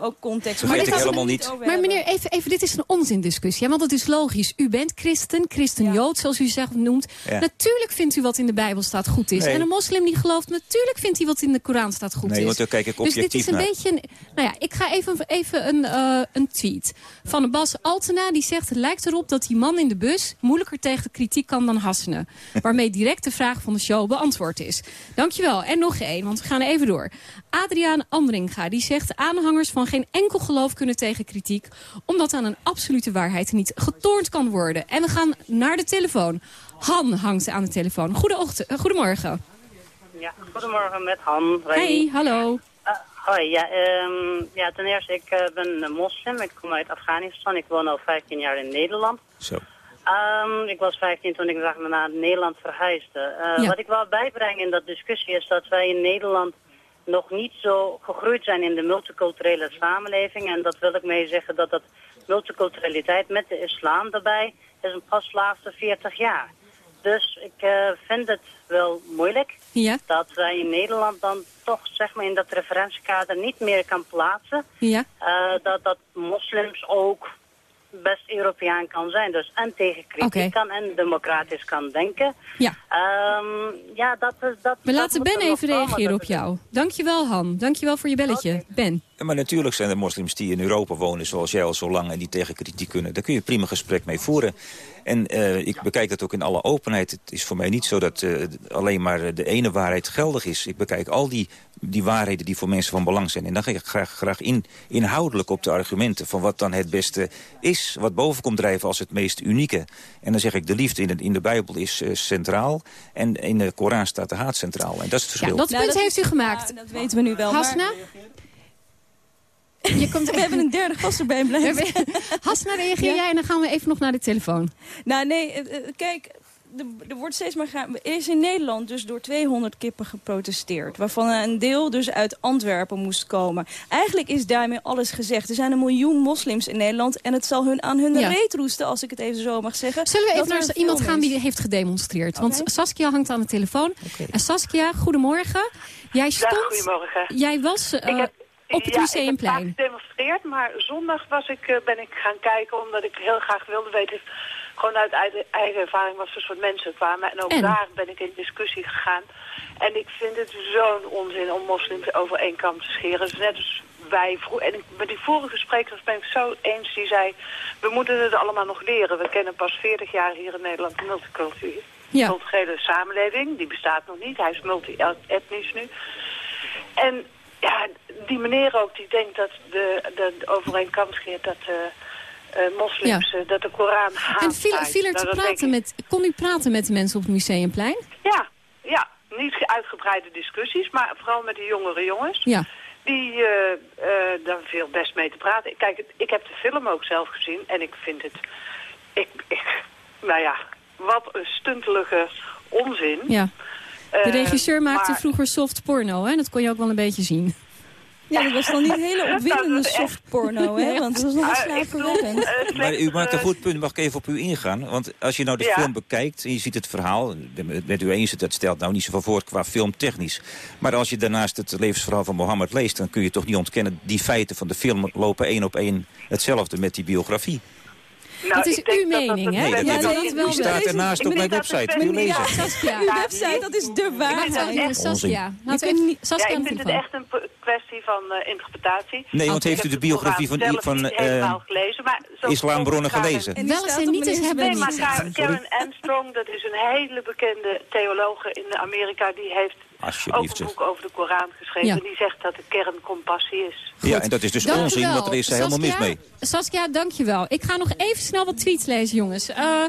ook context. Vergeet dit ik helemaal niet. Maar meneer, even, even, dit is een onzindiscussie. Want het is logisch. U bent christen, christen-jood, zoals u zelf noemt. Ja. Natuurlijk vindt u wat in de Bijbel staat goed is. Nee. En een moslim die gelooft, natuurlijk vindt hij wat in de Koran staat goed Nee, is. want daar kijk ik dus dit objectief is een naar. beetje... Een, nou ja, ik ga even, even een, eh, een tweet van Bas Altena. Die zegt, het lijkt erop dat die man in de bus moeilijker tegen de kritiek kan dan Hassene. Waarmee direct de vraag van de show beantwoord is. Dankjewel. En nog één, want we gaan even door. Adriaan Andringa, die zegt... aanhangers van geen enkel geloof kunnen tegen kritiek... omdat aan een absolute waarheid niet getoond kan worden. En we gaan naar de telefoon. Han hangt aan de telefoon. Goedeochtend, eh, goedemorgen. Ja, goedemorgen met Han. Hey, hallo. Eh, hoi, ja, ehm, ja, ten eerste, ik eh, ben een moslim. Ik kom uit Afghanistan. Ik woon al 15 jaar in Nederland. Zo. Ehm, ik was 15 toen ik zeg maar, naar Nederland verhuisde. Eh, Ja. Wat ik wil bijbrengen in dat discussie is dat wij in Nederland nog niet zo gegroeid zijn in de multiculturele samenleving. En dat wil ik mee zeggen dat dat multiculturaliteit met de islam daarbij is een pas laatste 40 jaar. Dus ik eh, vind het wel moeilijk Ja. dat wij in Nederland dan toch zeg maar in dat referentiekader niet meer kan plaatsen. Ja. Eh, dat, dat moslims ook best Europeaan kan zijn. Dus en tegen kritiek kan en democratisch kan denken. Ja. Ehm, ja, dat is... Dat, We dat laten Ben even reageren op jou. Dankjewel, Han. Dankjewel voor je belletje. Ben. Ja, maar natuurlijk zijn er moslims die in Europa wonen zoals jij al zo lang... en die tegen kritiek kunnen. Daar kun je prima gesprek mee voeren. En eh, ik bekijk dat ook in alle openheid. Het is voor mij niet zo dat eh, alleen maar de ene waarheid geldig is. Ik bekijk al die, die waarheden die voor mensen van belang zijn. En dan ga ik graag, graag in, inhoudelijk op de argumenten... van wat dan het beste is, wat boven komt drijven als het meest unieke. En dan zeg ik, de liefde in de, in de Bijbel is eh, centraal... en in de Koran staat de haat centraal. En dat is het verschil. Ja, dat Nou, punt dat heeft u gemaakt. dat weten we nu wel. maar- Hasna? Je komt, We hebben een derde gast erbij blijven. Hasna, reageer Ja. jij en dan gaan we even nog naar de telefoon. Nou nee, eh, eh, kijk, er- wordt steeds maar gaan. Er is in Nederland dus door 200 kippen geprotesteerd. Waarvan een deel dus uit Antwerpen moest komen. Eigenlijk is daarmee alles gezegd. Er zijn een miljoen moslims in Nederland. En het zal hun aan hun Ja. reet roesten, als ik het even zo mag zeggen. Zullen we even naar iemand gaan die heeft gedemonstreerd? Want. Saskia hangt aan de telefoon. En Saskia, goedemorgen. Jij Dag, stond... goedemorgen. Jij was eh, Ik heb- op het ja, Museumplein. ik heb gedemonstreerd, maar zondag was ik, eh, ben ik gaan kijken omdat ik heel graag wilde weten, gewoon uit eigen, eigen ervaring, wat voor soort mensen kwamen. En ook En? daar ben ik in discussie gegaan. En ik vind het zo'n onzin om moslims over één kam te scheren. Net als wij. En ik, met die vorige sprekers ben ik zo eens die zei, we moeten het allemaal nog leren. We kennen pas 40 jaar hier in Nederland de multiculturele Ja. multiculturele samenleving. Die bestaat nog niet. Hij is multi-etnisch nu. En ja, die meneer ook, die denkt dat de, de, de overeenkomst scheert dat eh, eh, moslims, Ja. eh, dat de Koran haat. En viel, er Nou, te praten met, kon u praten met de mensen op het Museumplein? Ja, ja. Niet uitgebreide discussies, maar vooral met de jongere jongens. Ja. Die, eh daar viel best mee te praten. Kijk, ik heb de film ook zelf gezien en ik vind het... Ik, ik, nou ja, wat een stuntelige onzin. Ja. De Eh, regisseur maakte maar- vroeger soft porno, hè? Dat kon je ook wel een beetje zien. Ja, dat was dan niet hele opwindende Dat is echt- softporno, hè? Want het was nog Ah, wel ik bedoel, slaapverwekkend. eh, Maar u maakt een eh, goed punt. Mag ik even op u ingaan? Want als je nou de Ja. film bekijkt en je ziet het verhaal... met- met u eens, dat stelt nou niet zoveel voor qua filmtechnisch. Maar als je daarnaast het levensverhaal van Mohammed leest... dan kun je toch niet ontkennen... die feiten van de film lopen één op één hetzelfde met die biografie. Nou, dat is ik denk uw dat dat mening, hè? Nee, dat ja, ik- dat wel die staat ernaast op mijn website. Uw website, dat is de waarheid. Saskia. Ja, ik vind het echt een kwestie van eh, interpretatie. Nee, want heeft u de biografie van- eh, gelezen, maar Islambronnen gelezen? En Wel eens en niet eens hebben Nee, maar Karen Armstrong, dat is een hele bekende theologe in Amerika, die heeft ook Alsjeblieft, een zeg. boek over de Koran geschreven. Ja. En die zegt dat de kern compassie is. Ja, en dat is dus Dankjewel. onzin, want er is er helemaal mis Saskia, mee. Saskia, dankjewel. Ik ga nog even snel wat tweets lezen, jongens. Eh,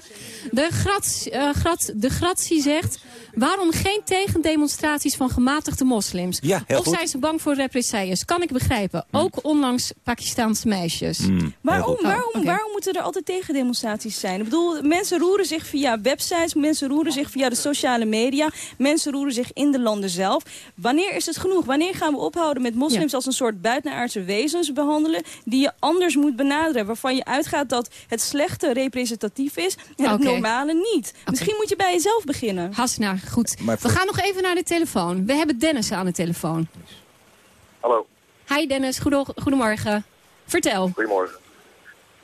de, Grats, eh, Grat, de Gratie zegt... Waarom geen tegendemonstraties van gematigde moslims? Ja, heel of goed. zijn ze bang voor represailles. Kan ik begrijpen. Ook onlangs Pakistaanse meisjes. Waarom, Oh, waarom, waarom moeten er altijd tegendemonstraties zijn? Ik bedoel, mensen roeren zich via websites, mensen roeren zich via de sociale media, mensen roeren zich in de landen zelf. Wanneer is het genoeg? Wanneer gaan we ophouden met moslims als een soort buitenaardse wezens behandelen die je anders moet benaderen, waarvan je uitgaat dat het slechte representatief is en het normale niet? Misschien moet je bij jezelf beginnen. Hasna, goed. Maar We gaan nog even naar de telefoon. We hebben Dennis aan de telefoon. Hallo, Hi Dennis, goedemorgen. Vertel. goedemorgen.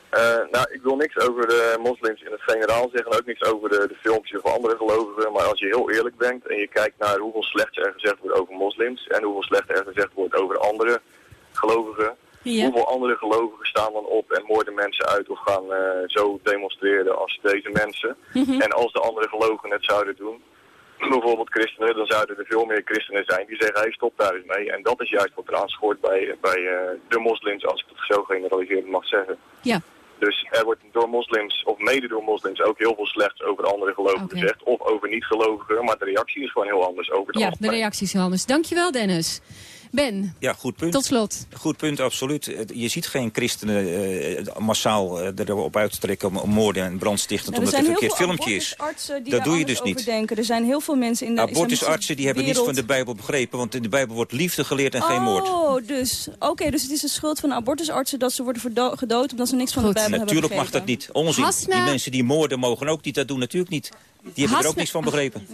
Eh, nou, ik wil niks over de moslims in het generaal zeggen, ook niks over de, de filmpjes of andere gelovigen. Maar als je heel eerlijk bent en je kijkt naar hoeveel slechts er gezegd wordt over moslims en hoeveel slechter er gezegd wordt over andere gelovigen, Ja. hoeveel andere gelovigen staan dan op en moorden mensen uit of gaan eh, zo demonstreren als deze mensen. Mhm. En als de andere gelovigen het zouden doen, bijvoorbeeld christenen, dan zouden er veel meer christenen zijn die zeggen, hey, stop daar eens mee. En dat is juist wat eraan schort bij, bij eh, de moslims, als ik het zo generaliserend mag zeggen. Ja. Dus er wordt door moslims, of mede door moslims, ook heel veel slechts over andere gelovigen gezegd. Of over niet-gelovigen, maar de reactie is gewoon heel anders over het Ja, de algemeen. reacties anders. Dankjewel Dennis. Ben, Ja, goed punt. tot slot. Goed punt, absoluut. Je ziet geen christenen eh, massaal eh, erop uittrekken om om moorden en brandstichtend Ja, er omdat zijn het een heel verkeerd veel filmpje is. abortusartsen die Dat doe je dus niet. denken. Er zijn heel veel mensen in de Abortusartsen die hebben niets van de Bijbel begrepen, want in de Bijbel wordt liefde geleerd en geen moord. Oh, dus, oké, dus het is de schuld van de abortusartsen dat ze worden gedood omdat ze niks van de Bijbel Natuurlijk hebben mag dat begrepen. niet. Onzin. Hasna- Die mensen die moorden mogen ook niet dat doen, natuurlijk niet. Die hebben er ook Hasna- niks van begrepen.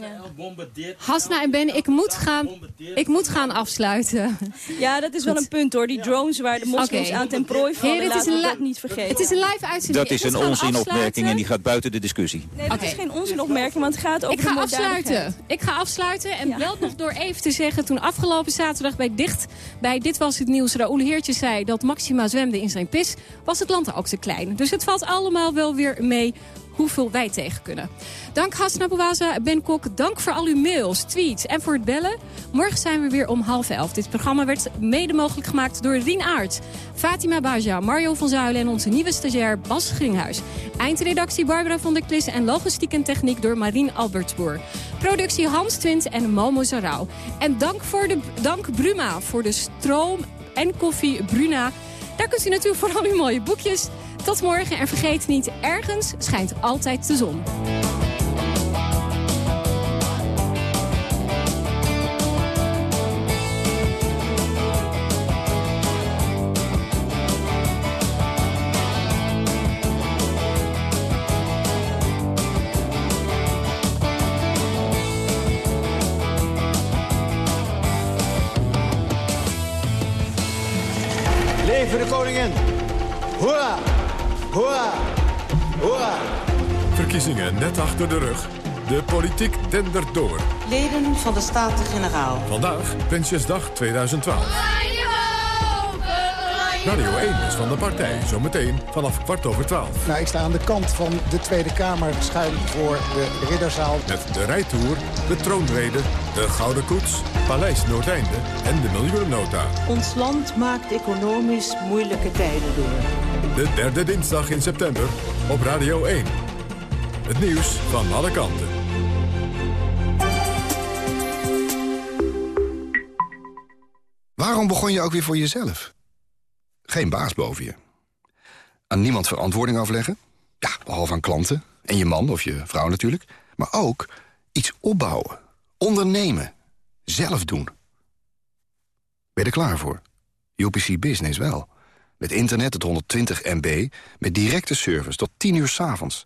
Hasna en Ben, ik moet gaan, ik moet gaan afsluiten. Ja, dat is wel een punt hoor. Die drones waar de moslims aan ten prooi vallen, Heren, het is een niet vergeten. Het is een live uitzending. Dat is een onzinopmerking en die gaat buiten de discussie. Nee, dat Oké. is geen onzinopmerking, want het gaat over Ik ga afsluiten. Ik ga afsluiten en wel nog door even te zeggen... toen afgelopen zaterdag bij Dicht, bij Dit Was Het Nieuws... Raoul Heertje zei dat Maxima zwemde in zijn pis... was het land ook te klein. Dus het valt allemaal wel weer mee hoeveel wij tegen kunnen. Dank Hasna Bouwaza, Ben Kok. Dank voor al uw mails, tweets en voor het bellen. Morgen zijn we weer om half elf. Dit programma werd mede mogelijk gemaakt door Rien Aert... Fatima Baja, Mario van Zuilen en onze nieuwe stagiair Bas Gringhuis. Eindredactie Barbara van der Klis en logistiek en techniek door Marien Albertsboer. Productie Hans Twint en Momo Zarau. En dank, voor de, dank Bruma voor de stroom en koffie Bruna. Daar kunt u natuurlijk voor al uw mooie boekjes. Tot morgen en vergeet niet, ergens schijnt altijd de zon. Verkiezingen net achter de rug. De politiek dendert door. Leden van de Staten-Generaal. Vandaag Prinsjesdag 2012. Radio 1 is van de partij. Zometeen vanaf kwart over twaalf. Nou, ik sta aan de kant van de Tweede Kamer, schuin voor de Ridderzaal. Met de rijtour, de troonrede, de Gouden Koets, Paleis Noordeinde en de miljoenennota. Ons land maakt economisch moeilijke tijden door. De derde dinsdag in september op Radio 1. Het nieuws van alle kanten. Waarom begon je ook weer voor jezelf? Geen baas boven je. Aan niemand verantwoording afleggen? Ja, behalve aan klanten. En je man of je vrouw natuurlijk. Maar ook iets opbouwen. Ondernemen. Zelf doen. Ben je er klaar voor? UPC Business wel. Met internet tot 120 MB. Met directe service tot 10 uur 's avonds.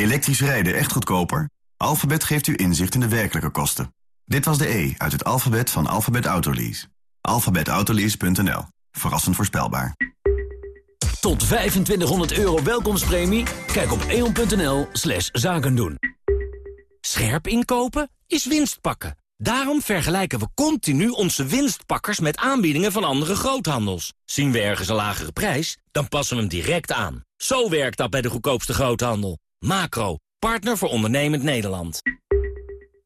Elektrisch rijden echt goedkoper? Alphabet geeft u inzicht in de werkelijke kosten. Dit was de E uit het alfabet van Alphabet Autolease. alphabetautolease.nl. Verrassend voorspelbaar. Tot 2500 euro welkomstpremie? Kijk op eon.nl slash zakendoen. Scherp inkopen is winst pakken. Daarom vergelijken we continu onze winstpakkers met aanbiedingen van andere groothandels. Zien we ergens een lagere prijs, dan passen we hem direct aan. Zo werkt dat bij de goedkoopste groothandel. Macro, partner voor ondernemend Nederland.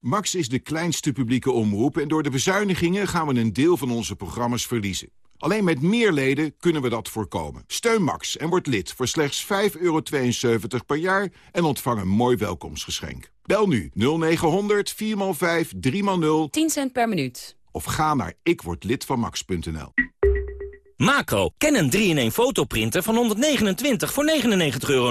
Max is de kleinste publieke omroep en door de bezuinigingen gaan we een deel van onze programma's verliezen. Alleen met meer leden kunnen we dat voorkomen. Steun Max en word lid voor slechts 5,72 per jaar en ontvang een mooi welkomstgeschenk. Bel nu 0900 4x5 3x0 10 cent per minuut. of ga naar ikwordlidvanmax.nl. Macro, ken een 3-in-1 fotoprinter van 129 voor 99,99 euro.